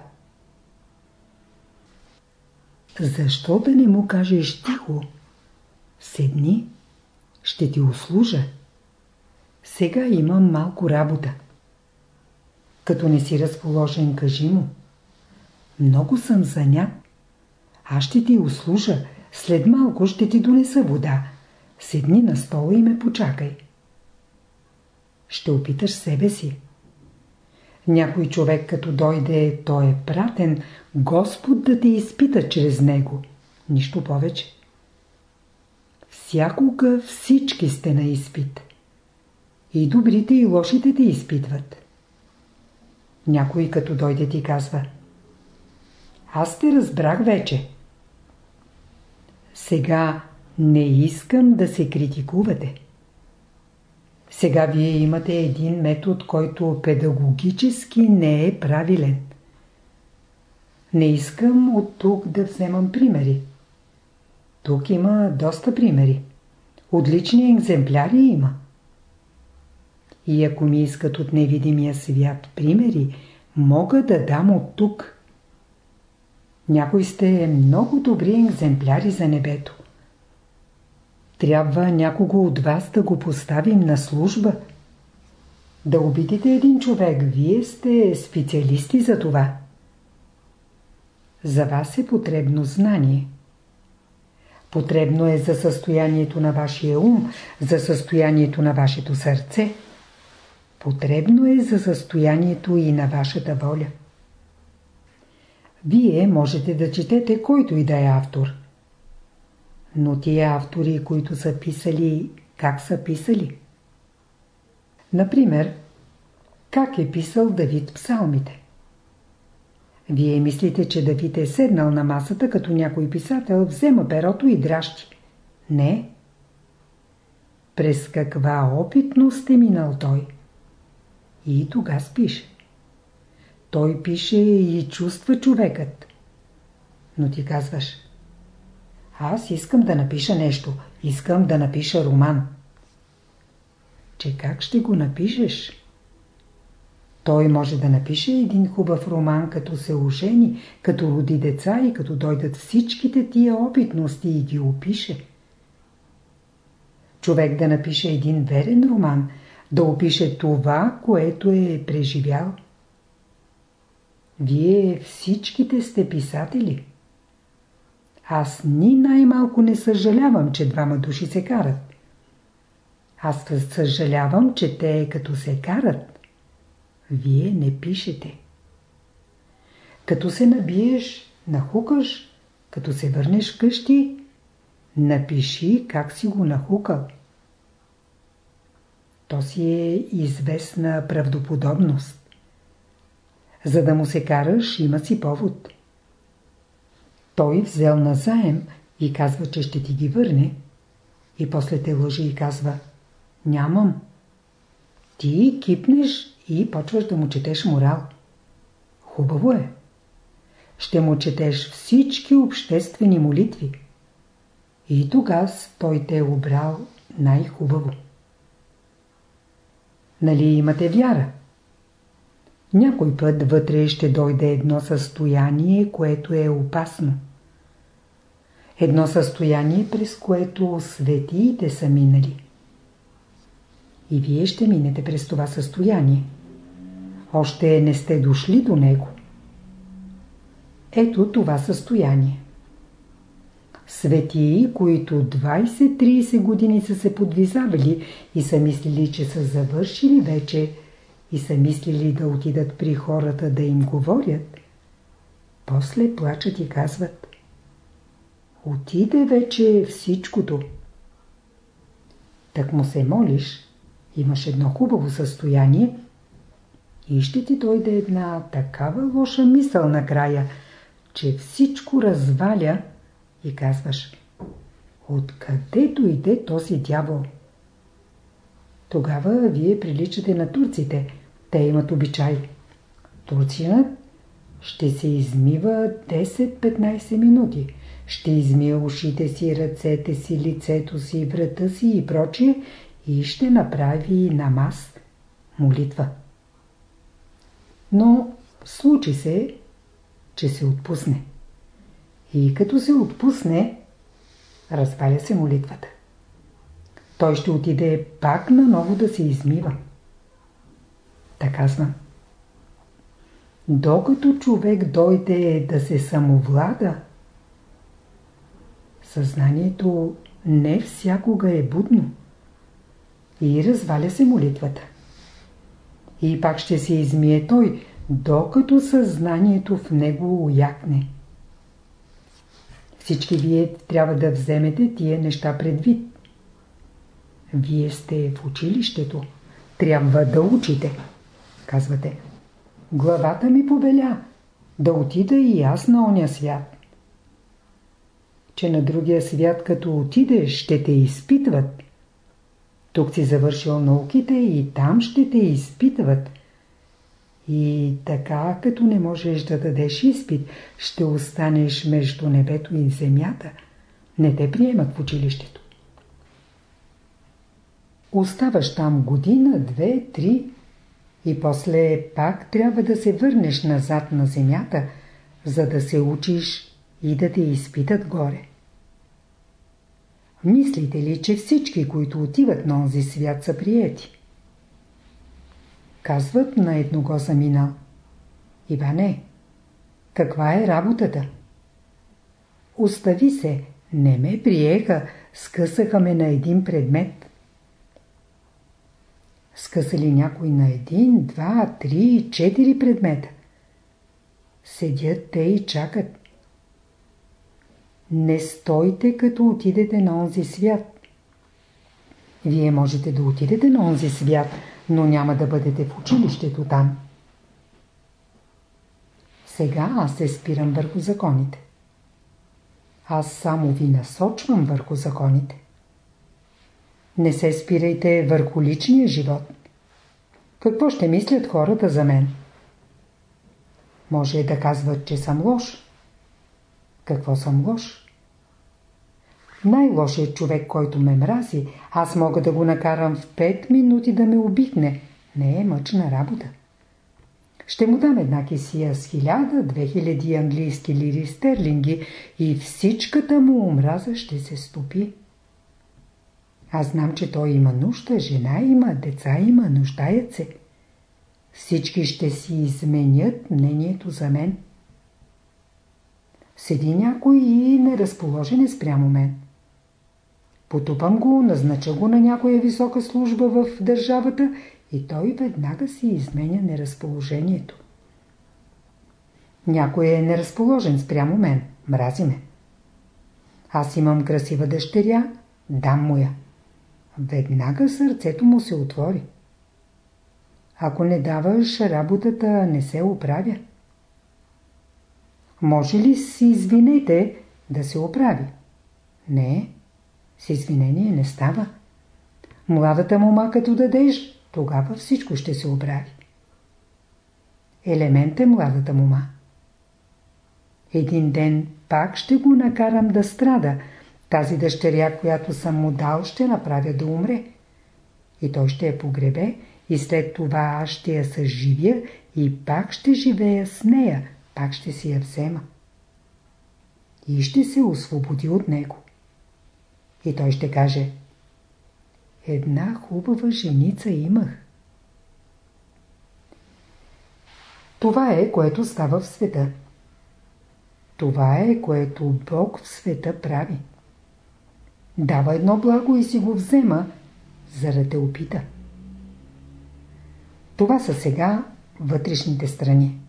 Защо да не му кажеш тихо? Седни, ще ти услужа. Сега имам малко работа. Като не си разположен, кажи му. Много съм занят. Аз ще ти услужа. След малко ще ти донеса вода. Седни на стола и ме почакай. Ще опиташ себе си. Някой човек като дойде, той е пратен, Господ да те изпита чрез него. Нищо повече. Всякога всички сте на изпит. И добрите и лошите те изпитват. Някой като дойде ти казва Аз те разбрах вече. Сега не искам да се критикувате. Сега вие имате един метод, който педагогически не е правилен. Не искам от тук да вземам примери. Тук има доста примери. Отлични екземпляри има. И ако ми искат от невидимия свят примери, мога да дам от тук. Някои сте много добри екземпляри за небето. Трябва някого от вас да го поставим на служба. Да обидите един човек, вие сте специалисти за това. За вас е потребно знание. Потребно е за състоянието на вашия ум, за състоянието на вашето сърце. Потребно е за състоянието и на вашата воля. Вие можете да четете който и да е автор. Но тия автори, които са писали, как са писали? Например, как е писал Давид псалмите? Вие мислите, че Давид е седнал на масата, като някой писател взема перото и дращи. Не. През каква опитност е минал той? И тога пише. Той пише и чувства човекът. Но ти казваш, аз искам да напиша нещо, искам да напиша роман. Че как ще го напишеш? Той може да напише един хубав роман, като се ожени, като роди деца и като дойдат всичките тия опитности и ги опише. Човек да напише един верен роман, да опише това, което е преживял. Вие всичките сте писатели. Аз ни най-малко не съжалявам, че двама души се карат. Аз съжалявам, че те като се карат, вие не пишете. Като се набиеш, нахукаш, като се върнеш къщи, напиши как си го нахукал. То си е известна правдоподобност. За да му се караш, има си повод. Той взел назаем и казва, че ще ти ги върне. И после те лъжи и казва, нямам. Ти кипнеш и почваш да му четеш морал. Хубаво е. Ще му четеш всички обществени молитви. И тогава той те е обрал най-хубаво. Нали имате вяра? Някой път вътре ще дойде едно състояние, което е опасно. Едно състояние, през което светиите са минали. И вие ще минете през това състояние. Още не сте дошли до него. Ето това състояние. Светии, които 20-30 години са се подвизавали и са мислили, че са завършили вече и са мислили да отидат при хората да им говорят, после плачат и казват Отиде вече всичкото. Так му се молиш, имаш едно хубаво състояние и ще ти дойде една такава лоша мисъл накрая, че всичко разваля и казваш Откъде дойде този дявол? Тогава вие приличате на турците. Те имат обичай. Турцинът ще се измива 10-15 минути. Ще измие ушите си, ръцете си, лицето си, врата си и прочие и ще направи намаз, молитва. Но случи се, че се отпусне. И като се отпусне, разваля се молитвата. Той ще отиде пак наново да се измива. Така знам. Докато човек дойде да се самовлада, съзнанието не всякога е будно и разваля се молитвата. И пак ще се измие той, докато съзнанието в него уякне. Всички вие трябва да вземете тия неща предвид. Вие сте в училището. Трябва да учите. Казвате. Главата ми повеля да отида и аз на оня свят. Че на другия свят като отидеш ще те изпитват. Тук си завършил науките и там ще те изпитват. И така, като не можеш да дадеш изпит, ще останеш между небето и земята. Не те приемат в училището. Оставаш там година, две, три и после пак трябва да се върнеш назад на земята, за да се учиш и да те изпитат горе. Мислите ли, че всички, които отиват на онзи свят, са приети? Казват на едного замина. Иване, каква е работата? Остави се, не ме приеха, скъсаха ме на един предмет. Скъсали някой на един, два, три, четири предмета. Седят те и чакат. Не стойте като отидете на онзи свят. Вие можете да отидете на онзи свят, но няма да бъдете в училището там. Сега аз се спирам върху законите. Аз само ви насочвам върху законите. Не се спирайте върху личния живот. Какво ще мислят хората за мен? Може да казват, че съм лош. Какво съм лош? Най-лошият човек, който ме мрази, аз мога да го накарам в 5 минути да ме обикне. Не е мъчна работа. Ще му дам една кисия с хиляда, две хиляди английски лири стерлинги и всичката му омраза ще се стопи. Аз знам, че той има нужда, жена има, деца има, нуждаят се. Всички ще си изменят мнението за мен. Седи някой и неразположен е спрямо мен. Потупам го, назнача го на някоя висока служба в държавата и той веднага си изменя неразположението. Някой е неразположен спрямо мен, мрази ме. Аз имам красива дъщеря, дам му я. Веднага сърцето му се отвори. Ако не даваш, работата не се оправя. Може ли си извинете да се оправи? Не. С извинение не става. Младата мома като дадеш, тогава всичко ще се оправи. Елемент е младата мома. Един ден пак ще го накарам да страда. Тази дъщеря, която съм му дал, ще направя да умре. И той ще я погребе и след това аз ще я съживя и пак ще живея с нея, пак ще си я взема. И ще се освободи от него. И той ще каже една хубава женица имах. Това е, което става в света. Това е, което Бог в света прави. Дава едно благо и си го взема, за да те опита. Това са сега вътрешните страни.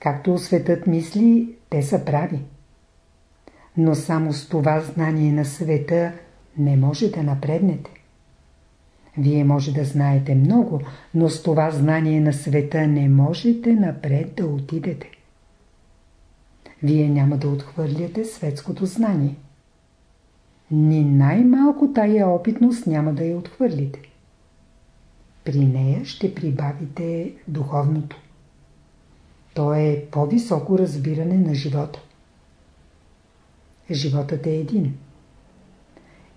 Както светът мисли, те са прави. Но само с това знание на света не може да напреднете. Вие може да знаете много, но с това знание на света не можете напред да отидете. Вие няма да отхвърляте светското знание. Ни най-малко тая опитност няма да я отхвърлите. При нея ще прибавите духовното. То е по-високо разбиране на живота. Животът е един.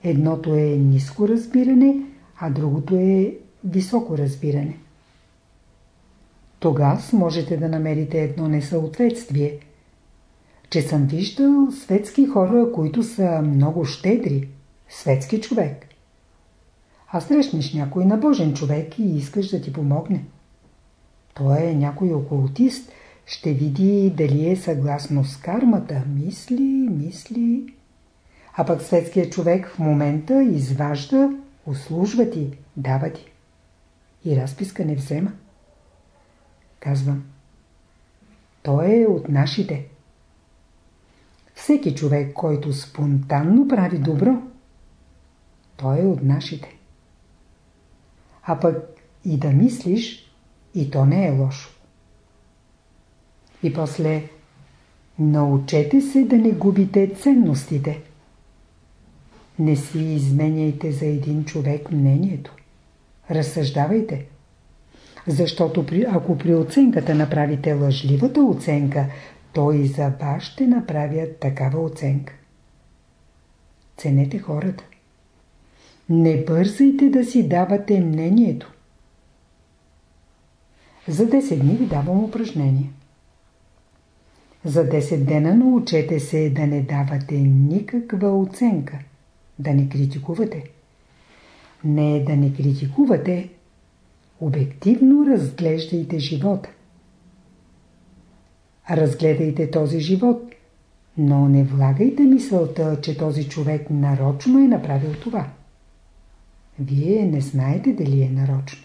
Едното е ниско разбиране, а другото е високо разбиране. Тогас можете да намерите едно несъответствие. Че съм виждал светски хора, които са много щедри. Светски човек. А срещнеш някой набожен човек и искаш да ти помогне. Той е някой окултист, ще види дали е съгласно с кармата. Мисли, мисли. А пък светският човек в момента изважда, услужва ти, дава ти. И разписка не взема. Казвам. Той е от нашите. Всеки човек, който спонтанно прави добро, той е от нашите. А пък и да мислиш, и то не е лошо. И после научете се да не губите ценностите. Не си изменяйте за един човек мнението. Разсъждавайте. Защото при, ако при оценката направите лъжливата оценка, то и за вас ще направят такава оценка. Ценете хората. Не бързайте да си давате мнението. За 10 дни ви давам упражнение. За 10 дена научете се да не давате никаква оценка, да не критикувате. Не да не критикувате, обективно разглеждайте живота. Разгледайте този живот, но не влагайте мисълта, че този човек нарочно е направил това. Вие не знаете дали е нарочно.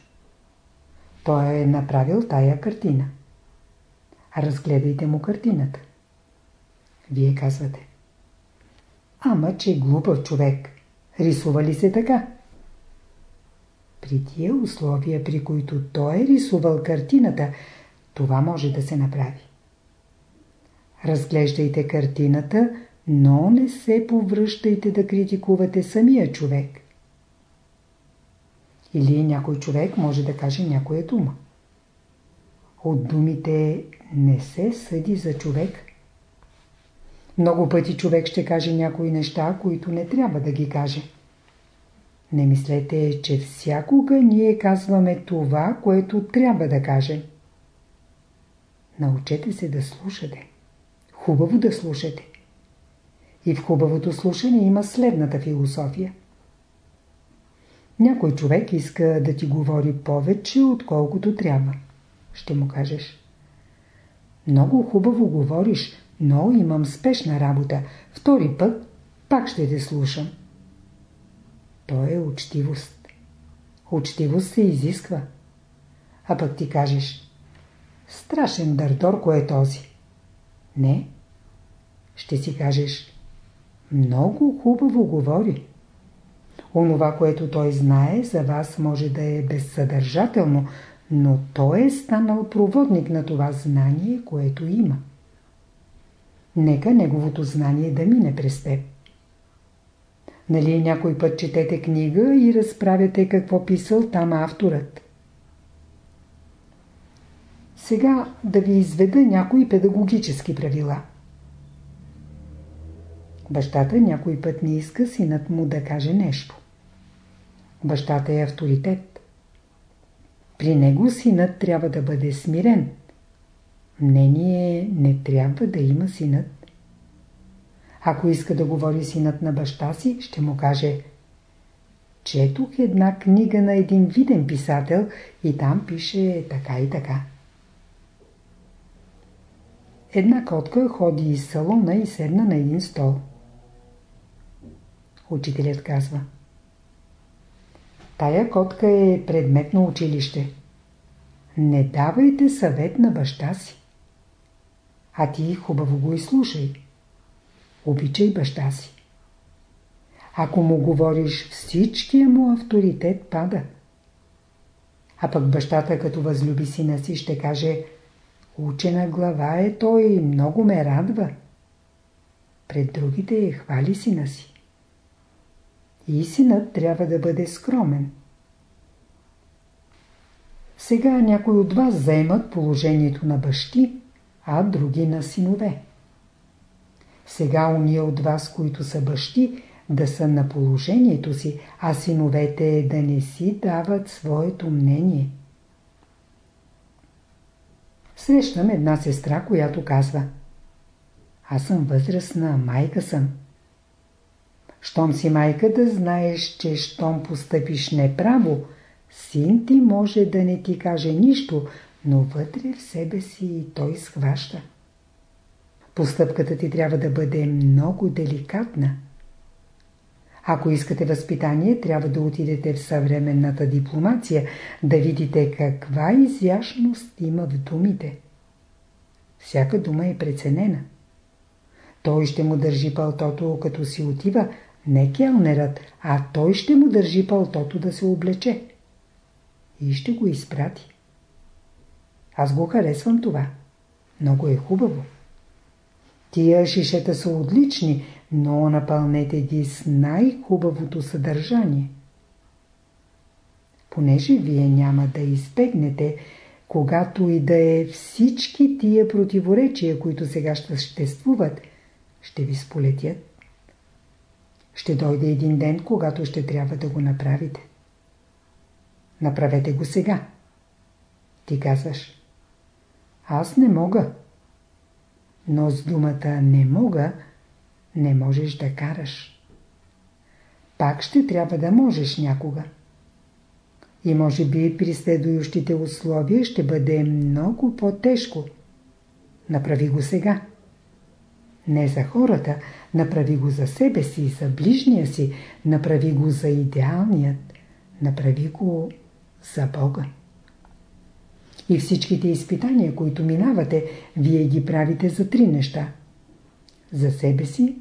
Той е направил тая картина. Разгледайте му картината. Вие казвате. Ама, че глупав човек. Рисува ли се така? При тия условия, при които той е рисувал картината, това може да се направи. Разглеждайте картината, но не се повръщайте да критикувате самия човек. Или някой човек може да каже някоя дума. От думите не се съди за човек. Много пъти човек ще каже някои неща, които не трябва да ги каже. Не мислете, че всякога ние казваме това, което трябва да кажем. Научете се да слушате. Хубаво да слушате. И в хубавото слушане има следната философия. Някой човек иска да ти говори повече, отколкото трябва. Ще му кажеш. Много хубаво говориш, но имам спешна работа. Втори път пак ще те слушам. То е учтивост. Учтивост се изисква. А пък ти кажеш. Страшен дърдор, кое е този? Не. Ще си кажеш. Много хубаво говори. Онова, което той знае, за вас може да е безсъдържателно, но той е станал проводник на това знание, което има. Нека неговото знание да мине през теб. Нали някой път четете книга и разправяте какво писал там авторът? Сега да ви изведа някои педагогически правила. Бащата някой път не иска синът му да каже нещо. Бащата е авторитет. При него синът трябва да бъде смирен. Мнение не трябва да има синът. Ако иска да говори синът на баща си, ще му каже Четох една книга на един виден писател и там пише така и така. Една котка ходи из салона и седна на един стол. Учителят казва Тая котка е предмет на училище. Не давайте съвет на баща си. А ти хубаво го изслушай. Обичай баща си. Ако му говориш, всичкия му авторитет пада. А пък бащата, като възлюби сина си, ще каже Учена глава е той и много ме радва. Пред другите хвали сина си. И синът трябва да бъде скромен. Сега някои от вас заемат положението на бащи, а други на синове. Сега уния от вас, които са бащи, да са на положението си, а синовете да не си дават своето мнение. Срещам една сестра, която казва Аз съм възрастна, майка съм. Щом си майка да знаеш, че щом постъпиш неправо, син ти може да не ти каже нищо, но вътре в себе си той схваща. Постъпката ти трябва да бъде много деликатна. Ако искате възпитание, трябва да отидете в съвременната дипломация, да видите каква изящност има в думите. Всяка дума е преценена. Той ще му държи пълтото, като си отива, не келнерът, а той ще му държи пълтото да се облече. И ще го изпрати. Аз го харесвам това. Много е хубаво. Тия шишета са отлични, но напълнете ги с най-хубавото съдържание. Понеже вие няма да избегнете, когато и да е всички тия противоречия, които сега ще съществуват, ще ви сполетят. Ще дойде един ден, когато ще трябва да го направите. Направете го сега. Ти казваш. Аз не мога. Но с думата не мога не можеш да караш. Пак ще трябва да можеш някога. И може би при следующите условия ще бъде много по-тежко. Направи го сега. Не за хората, направи го за себе си, за ближния си, направи го за идеалният, направи го за Бога. И всичките изпитания, които минавате, вие ги правите за три неща. За себе си,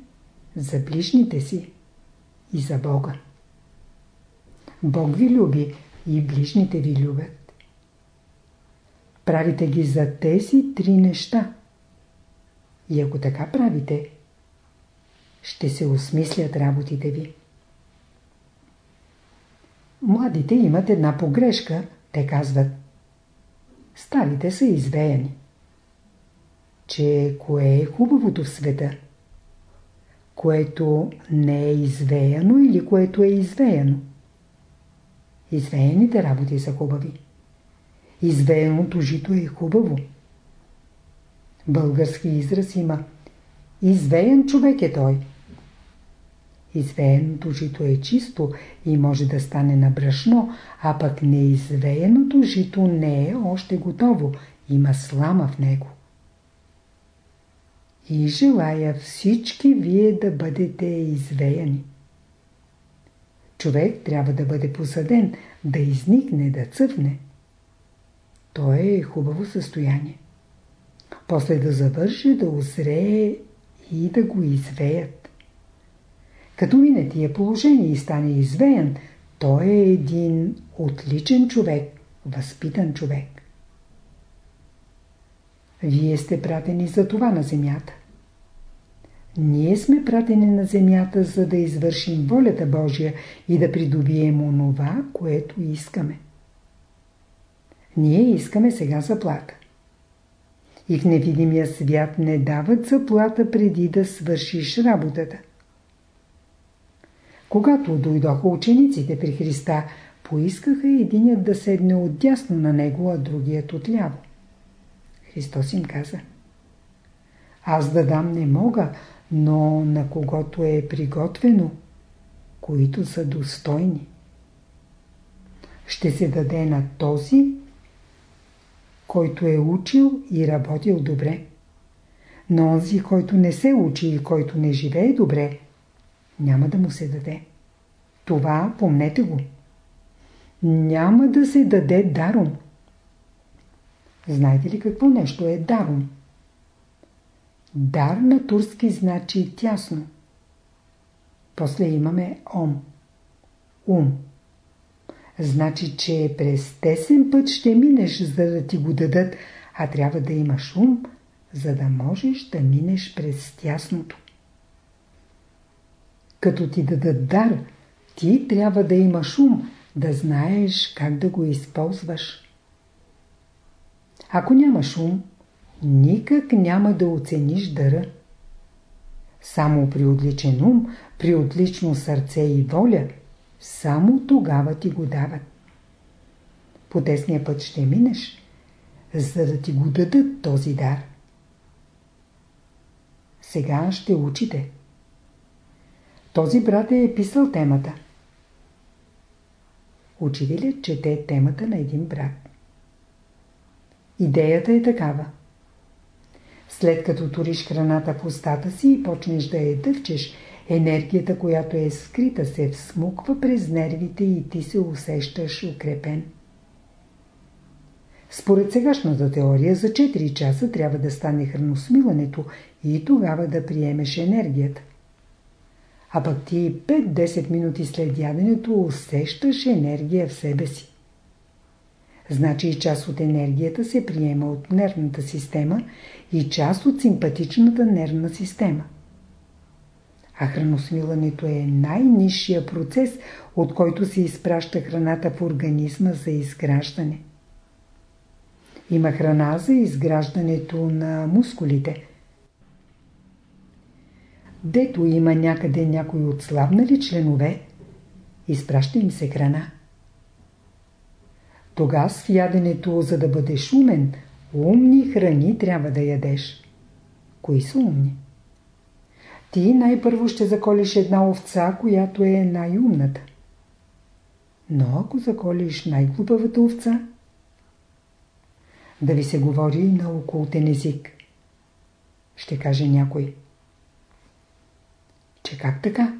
за ближните си и за Бога. Бог ви люби и ближните ви любят. Правите ги за тези три неща. И ако така правите, ще се осмислят работите ви. Младите имат една погрешка, те казват. Старите са извеяни. Че кое е хубавото в света? което не е извеяно или което е извеяно. Извеяните работи са хубави. Извеяното жито е хубаво. Български израз има. Извеян човек е той. Извеяното жито е чисто и може да стане на брашно, а пък неизвеяното жито не е още готово. Има слама в него и желая всички вие да бъдете извеяни. Човек трябва да бъде посаден, да изникне, да цъфне. То е хубаво състояние. После да завърши, да озрее и да го извеят. Като мине тия положение и стане извеян, той е един отличен човек, възпитан човек. Вие сте пратени за това на земята. Ние сме пратени на земята, за да извършим волята Божия и да придобием онова, което искаме. Ние искаме сега заплата. И в невидимия свят не дават заплата преди да свършиш работата. Когато дойдоха учениците при Христа, поискаха единият да седне отдясно на него, а другият отляво. Христос им каза Аз да дам не мога, но на когото е приготвено, които са достойни. ще се даде на този, който е учил и работил добре. Но онзи, който не се учи и който не живее добре, няма да му се даде. Това помнете го. Няма да се даде даром. Знаете ли какво нещо е даром? Дар на турски значи тясно. После имаме ом. Ум. Значи, че през тесен път ще минеш, за да ти го дадат, а трябва да имаш ум, за да можеш да минеш през тясното. Като ти дадат дар, ти трябва да имаш ум, да знаеш как да го използваш. Ако нямаш ум, никак няма да оцениш дъра. Само при отличен ум, при отлично сърце и воля, само тогава ти го дават. По тесния път ще минеш, за да ти го дадат този дар. Сега ще учите. Този брат е писал темата. Учителят чете темата на един брат. Идеята е такава. След като туриш храната в устата си и почнеш да я дъвчеш, енергията, която е скрита, се всмуква през нервите и ти се усещаш укрепен. Според сегашната теория за 4 часа трябва да стане храносмилането и тогава да приемеш енергията. А пък ти 5-10 минути след яденето усещаш енергия в себе си. Значи и част от енергията се приема от нервната система и част от симпатичната нервна система. А храносмилането е най-низшия процес, от който се изпраща храната в организма за изграждане. Има храна за изграждането на мускулите. Дето има някъде някой отслабнали членове, изпраща им се храна. Тога с яденето, за да бъдеш умен, умни храни трябва да ядеш. Кои са умни? Ти най-първо ще заколиш една овца, която е най-умната. Но ако заколиш най-глупавата овца, да ви се говори на окултен език. Ще каже някой. Как така?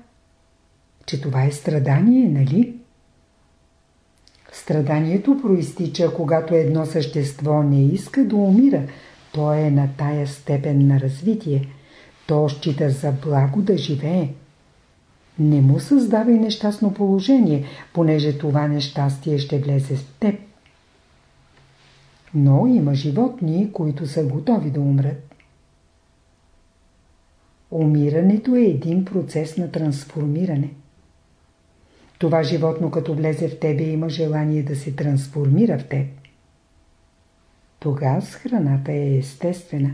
Че това е страдание, нали? Страданието проистича, когато едно същество не иска да умира. То е на тая степен на развитие. То счита за благо да живее. Не му създавай нещастно положение, понеже това нещастие ще влезе в теб. Но има животни, които са готови да умрат. Умирането е един процес на трансформиране. Това животно като влезе в тебе има желание да се трансформира в теб. Тогава храната е естествена.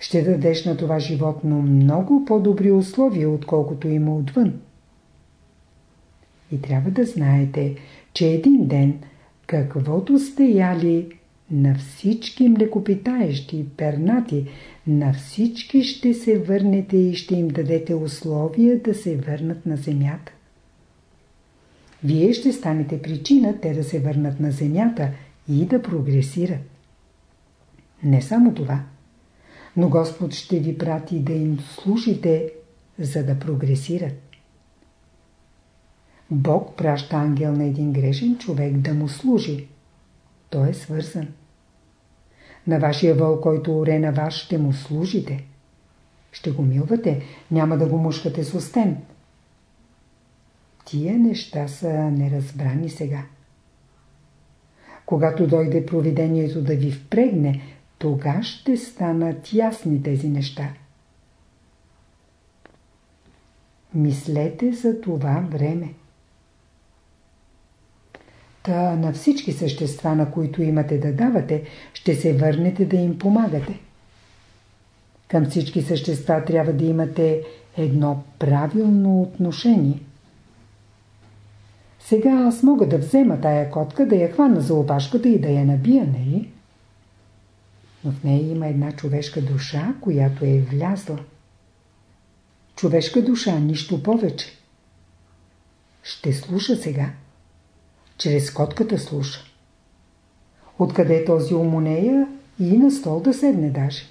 Ще дадеш на това животно много по-добри условия, отколкото има отвън. И трябва да знаете, че един ден, каквото сте яли, на всички млекопитаещи, пернати, на всички ще се върнете и ще им дадете условия да се върнат на земята. Вие ще станете причина те да се върнат на земята и да прогресират. Не само това, но Господ ще ви прати да им служите, за да прогресират. Бог праща ангел на един грешен човек да му служи. Той е свързан. На вашия вол, който оре на вас, ще му служите. Ще го милвате, няма да го мушкате с остен. Тия неща са неразбрани сега. Когато дойде провидението да ви впрегне, тога ще станат ясни тези неща. Мислете за това време. Та на всички същества, на които имате да давате, ще се върнете да им помагате. Към всички същества трябва да имате едно правилно отношение – сега аз мога да взема тая котка, да я хвана за опашката и да я набия, нали? Но в нея има една човешка душа, която е влязла. Човешка душа, нищо повече. Ще слуша сега. Чрез котката слуша. Откъде този умонея и на стол да седне даже.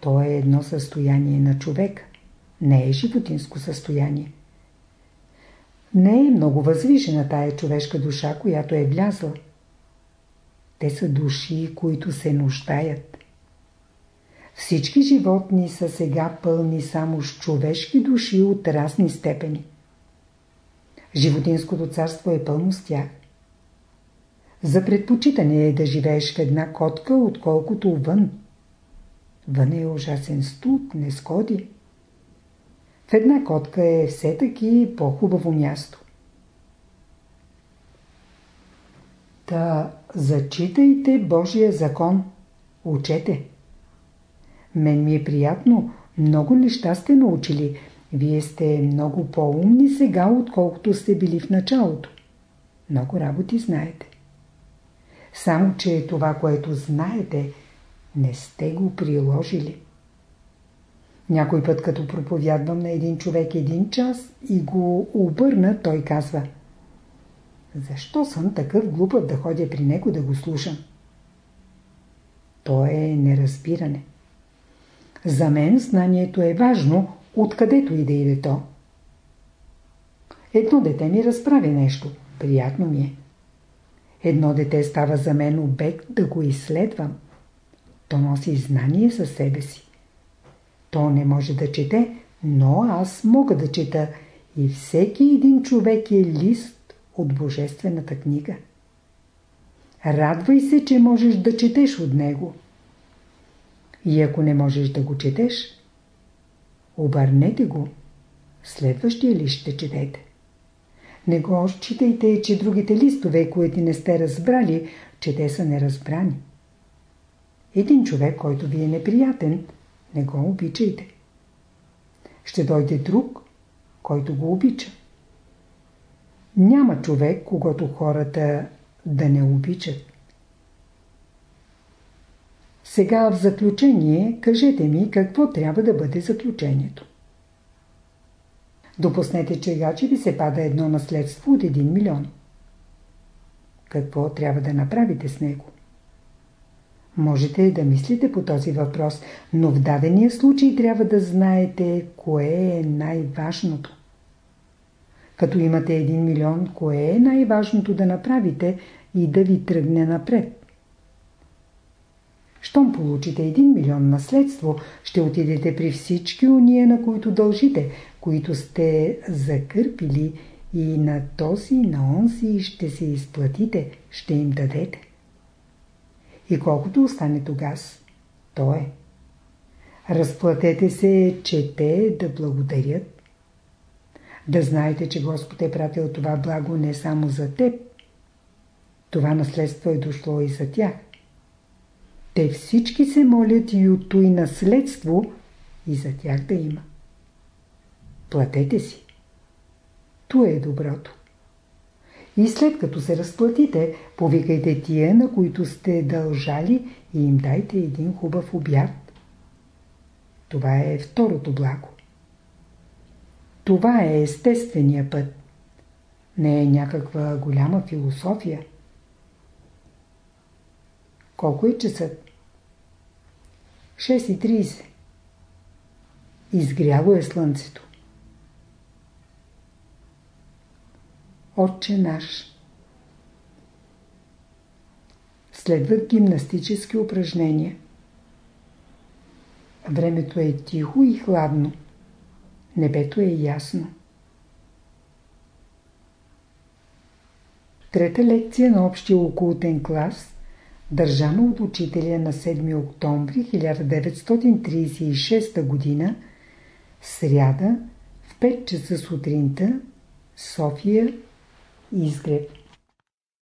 То е едно състояние на човек, не е животинско състояние. Не е много възвишена тая човешка душа, която е влязла. Те са души, които се нуждаят. Всички животни са сега пълни само с човешки души от разни степени. Животинското царство е пълно с тях. За предпочитане е да живееш в една котка, отколкото вън. Вън е ужасен студ, не сходи. В една котка е все таки по-хубаво място. Та зачитайте Божия закон. Учете. Мен ми е приятно. Много неща сте научили. Вие сте много по-умни сега, отколкото сте били в началото. Много работи знаете. Само, че това, което знаете, не сте го приложили. Някой път, като проповядвам на един човек един час и го обърна, той казва Защо съм такъв глупав да ходя при него да го слушам? То е неразбиране. За мен знанието е важно, откъдето и да иде то. Едно дете ми разправи нещо. Приятно ми е. Едно дете става за мен обект да го изследвам. То носи знание със себе си. То не може да чете, но аз мога да чета и всеки един човек е лист от Божествената книга. Радвай се, че можеш да четеш от него. И ако не можеш да го четеш, обърнете го. Следващия ли ще четете? Не го считайте, че другите листове, които не сте разбрали, че те са неразбрани. Един човек, който ви е неприятен, не го обичайте. Ще дойде друг, който го обича. Няма човек, когато хората да не обичат. Сега в заключение кажете ми какво трябва да бъде заключението. Допуснете, че ви се пада едно наследство от 1 милион. Какво трябва да направите с него? Можете да мислите по този въпрос, но в дадения случай трябва да знаете кое е най-важното. Като имате 1 милион, кое е най-важното да направите и да ви тръгне напред? Щом получите 1 милион наследство, ще отидете при всички уния, на които дължите, които сте закърпили и на този, на онзи ще се изплатите, ще им дадете. И колкото остане тогас, то е. Разплатете се, че те да благодарят. Да знаете, че Господ е пратил това благо не само за теб. Това наследство е дошло и за тях. Те всички се молят и от той наследство и за тях да има. Платете си. То е доброто. И след като се разплатите, повикайте тия, на които сте дължали и им дайте един хубав обяд. Това е второто благо. Това е естествения път. Не е някаква голяма философия. Колко е часът? 6.30. Изгряло е слънцето. Отче наш. Следват гимнастически упражнения. Времето е тихо и хладно. Небето е ясно. Трета лекция на общия окултен клас, държана от учителя на 7 октомври 1936 г. сряда в 5 часа сутринта, София, изгреб.